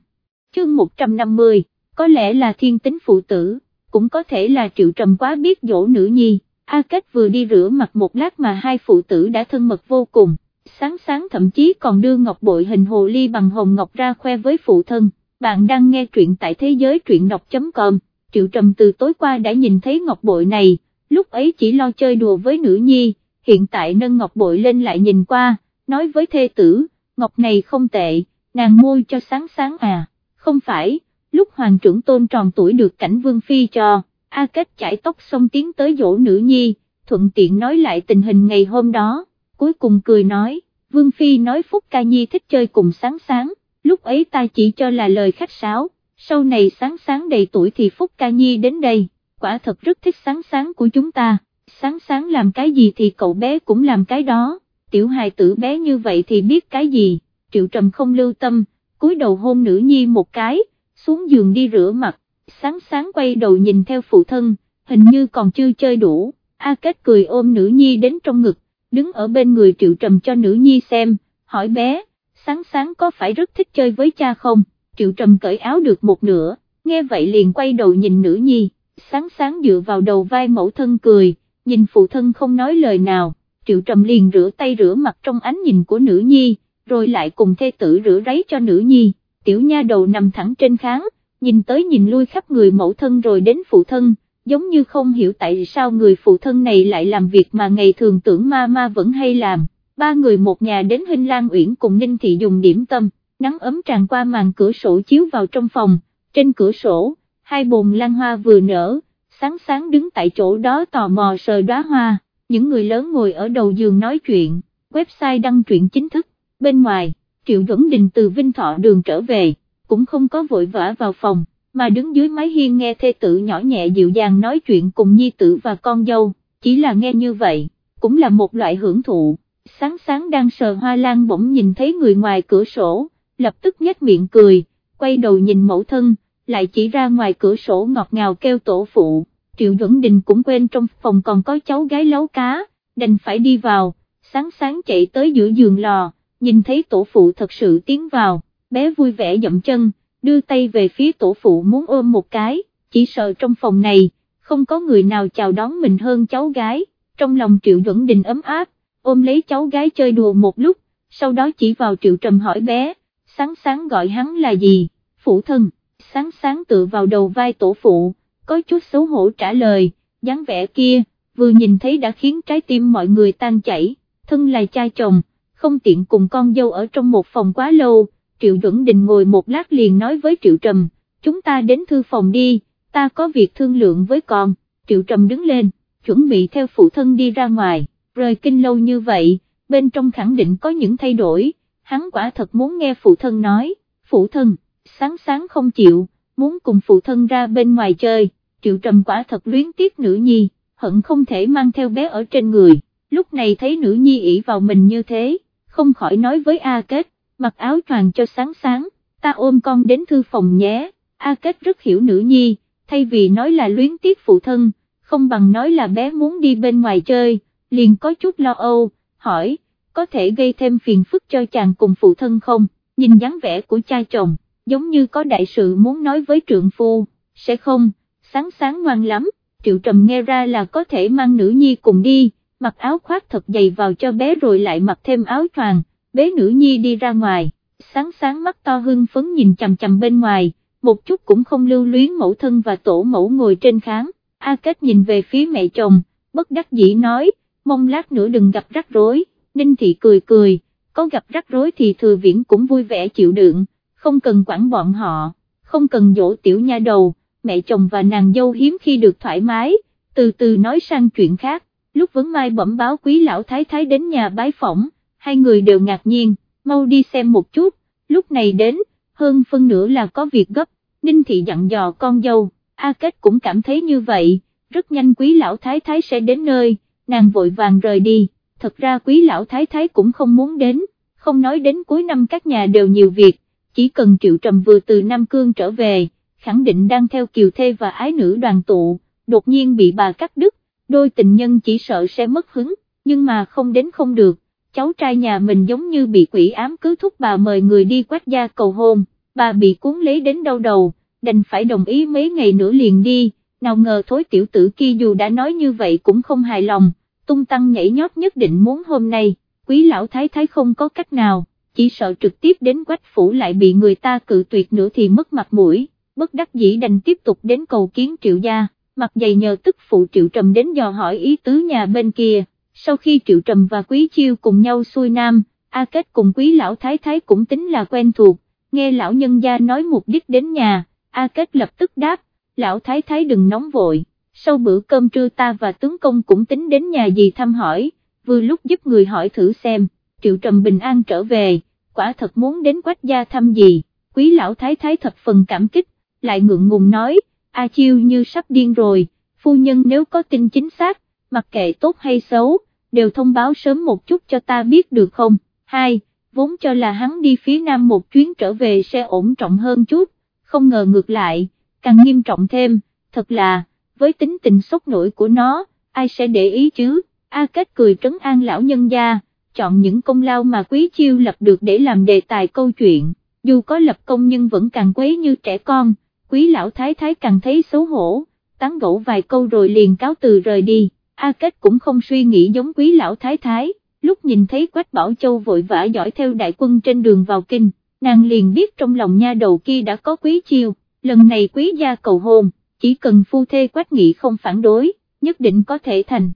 Chương 150, có lẽ là thiên tính phụ tử, cũng có thể là triệu trầm quá biết dỗ nữ nhi, A Kết vừa đi rửa mặt một lát mà hai phụ tử đã thân mật vô cùng, sáng sáng thậm chí còn đưa ngọc bội hình hồ ly bằng hồng ngọc ra khoe với phụ thân, bạn đang nghe truyện tại thế giới truyện đọc.com, triệu trầm từ tối qua đã nhìn thấy ngọc bội này, lúc ấy chỉ lo chơi đùa với nữ nhi, hiện tại nâng ngọc bội lên lại nhìn qua, nói với thê tử, ngọc này không tệ, nàng môi cho sáng sáng à, không phải, lúc hoàng trưởng tôn tròn tuổi được cảnh vương phi cho, A Kết chải tóc xong tiến tới dỗ nữ nhi, thuận tiện nói lại tình hình ngày hôm đó, cuối cùng cười nói, vương phi nói Phúc Ca Nhi thích chơi cùng sáng sáng, lúc ấy ta chỉ cho là lời khách sáo, sau này sáng sáng đầy tuổi thì Phúc Ca Nhi đến đây, quả thật rất thích sáng sáng của chúng ta, sáng sáng làm cái gì thì cậu bé cũng làm cái đó, tiểu hài tử bé như vậy thì biết cái gì, triệu trầm không lưu tâm, cúi đầu hôn nữ nhi một cái, xuống giường đi rửa mặt, sáng sáng quay đầu nhìn theo phụ thân, hình như còn chưa chơi đủ, A Kết cười ôm nữ nhi đến trong ngực, đứng ở bên người triệu trầm cho nữ nhi xem, hỏi bé, sáng sáng có phải rất thích chơi với cha không, triệu trầm cởi áo được một nửa, nghe vậy liền quay đầu nhìn nữ nhi, sáng sáng dựa vào đầu vai mẫu thân cười, nhìn phụ thân không nói lời nào, triệu trầm liền rửa tay rửa mặt trong ánh nhìn của nữ nhi, rồi lại cùng thê tử rửa ráy cho nữ nhi, tiểu nha đầu nằm thẳng trên kháng, nhìn tới nhìn lui khắp người mẫu thân rồi đến phụ thân, giống như không hiểu tại sao người phụ thân này lại làm việc mà ngày thường tưởng ma ma vẫn hay làm, ba người một nhà đến Hinh Lan Uyển cùng Ninh Thị dùng điểm tâm, nắng ấm tràn qua màn cửa sổ chiếu vào trong phòng, trên cửa sổ, hai bồn lan hoa vừa nở, sáng sáng đứng tại chỗ đó tò mò sờ đóa hoa, những người lớn ngồi ở đầu giường nói chuyện, website đăng truyện chính thức, bên ngoài, Triệu Duẩn Đình từ Vinh Thọ đường trở về, cũng không có vội vã vào phòng, mà đứng dưới mái hiên nghe thê tử nhỏ nhẹ dịu dàng nói chuyện cùng nhi tử và con dâu, chỉ là nghe như vậy, cũng là một loại hưởng thụ, sáng sáng đang sờ hoa lan bỗng nhìn thấy người ngoài cửa sổ, lập tức nhếch miệng cười, quay đầu nhìn mẫu thân, lại chỉ ra ngoài cửa sổ ngọt ngào kêu tổ phụ, Triệu Duẩn Đình cũng quên trong phòng còn có cháu gái lấu cá, đành phải đi vào, sáng sáng chạy tới giữa giường lò, nhìn thấy tổ phụ thật sự tiến vào, bé vui vẻ dậm chân, đưa tay về phía tổ phụ muốn ôm một cái, chỉ sợ trong phòng này, không có người nào chào đón mình hơn cháu gái, trong lòng Triệu Duẩn Đình ấm áp, ôm lấy cháu gái chơi đùa một lúc, sau đó chỉ vào Triệu Trầm hỏi bé, sáng sáng gọi hắn là gì, phụ thân, sáng sáng tự vào đầu vai tổ phụ, có chút xấu hổ trả lời, dáng vẻ kia, vừa nhìn thấy đã khiến trái tim mọi người tan chảy, thân là cha chồng, không tiện cùng con dâu ở trong một phòng quá lâu, Triệu Duẩn Đình ngồi một lát liền nói với Triệu Trầm, chúng ta đến thư phòng đi, ta có việc thương lượng với con, Triệu Trầm đứng lên, chuẩn bị theo phụ thân đi ra ngoài, rời kinh lâu như vậy, bên trong khẳng định có những thay đổi, hắn quả thật muốn nghe phụ thân nói, phụ thân, sáng sáng không chịu, muốn cùng phụ thân ra bên ngoài chơi, Triệu Trầm quả thật luyến tiếc nữ nhi, hận không thể mang theo bé ở trên người, lúc này thấy nữ nhi ỷ vào mình như thế, không khỏi nói với A Kết, mặc áo choàng cho sáng sáng, ta ôm con đến thư phòng nhé, A Kết rất hiểu nữ nhi, thay vì nói là luyến tiếc phụ thân, không bằng nói là bé muốn đi bên ngoài chơi, liền có chút lo âu, hỏi, có thể gây thêm phiền phức cho chàng cùng phụ thân không, nhìn dáng vẻ của cha chồng, giống như có đại sự muốn nói với trượng phu, sẽ không, sáng sáng ngoan lắm, triệu trầm nghe ra là có thể mang nữ nhi cùng đi, mặc áo khoác thật dày vào cho bé rồi lại mặc thêm áo choàng, bế nữ nhi đi ra ngoài, sáng sáng mắt to hưng phấn nhìn chằm chằm bên ngoài, một chút cũng không lưu luyến mẫu thân và tổ mẫu ngồi trên kháng, A Kết nhìn về phía mẹ chồng, bất đắc dĩ nói, mong lát nữa đừng gặp rắc rối, Ninh Thị cười cười, có gặp rắc rối thì thừa viễn cũng vui vẻ chịu đựng, không cần quản bọn họ, không cần dỗ tiểu nha đầu, mẹ chồng và nàng dâu hiếm khi được thoải mái, từ từ nói sang chuyện khác, lúc vấn mai bẩm báo quý lão thái thái đến nhà bái phỏng, hai người đều ngạc nhiên, mau đi xem một chút, lúc này đến, hơn phân nửa là có việc gấp, Ninh Thị dặn dò con dâu, A Kết cũng cảm thấy như vậy, rất nhanh quý lão thái thái sẽ đến nơi, nàng vội vàng rời đi, thật ra quý lão thái thái cũng không muốn đến, không nói đến cuối năm các nhà đều nhiều việc, chỉ cần Triệu Trầm vừa từ Nam Cương trở về, khẳng định đang theo kiều thê và ái nữ đoàn tụ, đột nhiên bị bà cắt đứt, đôi tình nhân chỉ sợ sẽ mất hứng, nhưng mà không đến không được, cháu trai nhà mình giống như bị quỷ ám cứ thúc bà mời người đi quách gia cầu hôn, bà bị cuốn lấy đến đau đầu, đành phải đồng ý mấy ngày nữa liền đi, nào ngờ thối tiểu tử kia dù đã nói như vậy cũng không hài lòng, tung tăng nhảy nhót nhất định muốn hôm nay, quý lão thái thái không có cách nào, chỉ sợ trực tiếp đến quách phủ lại bị người ta cự tuyệt nữa thì mất mặt mũi, bất đắc dĩ đành tiếp tục đến cầu kiến triệu gia, mặt dày nhờ tức phụ triệu trầm đến dò hỏi ý tứ nhà bên kia, sau khi triệu trầm và quý chiêu cùng nhau xuôi nam, A Kết cùng quý lão thái thái cũng tính là quen thuộc, nghe lão nhân gia nói mục đích đến nhà, A Kết lập tức đáp, lão thái thái đừng nóng vội, sau bữa cơm trưa ta và tướng công cũng tính đến nhà gì thăm hỏi, vừa lúc giúp người hỏi thử xem, triệu trầm bình an trở về, quả thật muốn đến quách gia thăm gì, quý lão thái thái thập phần cảm kích, lại ngượng ngùng nói, A Chiêu như sắp điên rồi, phu nhân nếu có tin chính xác, mặc kệ tốt hay xấu, đều thông báo sớm một chút cho ta biết được không, hai, vốn cho là hắn đi phía nam một chuyến trở về sẽ ổn trọng hơn chút, không ngờ ngược lại, càng nghiêm trọng thêm, thật là, với tính tình sốc nổi của nó, ai sẽ để ý chứ, A Kết cười trấn an lão nhân gia, chọn những công lao mà quý chiêu lập được để làm đề tài câu chuyện, dù có lập công nhưng vẫn càng quấy như trẻ con, quý lão thái thái càng thấy xấu hổ, tán gẫu vài câu rồi liền cáo từ rời đi, A Kết cũng không suy nghĩ giống quý lão thái thái, lúc nhìn thấy Quách Bảo Châu vội vã dõi theo đại quân trên đường vào kinh, nàng liền biết trong lòng nha đầu kia đã có quý chiêu, lần này quý gia cầu hôn, chỉ cần phu thê Quách Nghị không phản đối, nhất định có thể thành.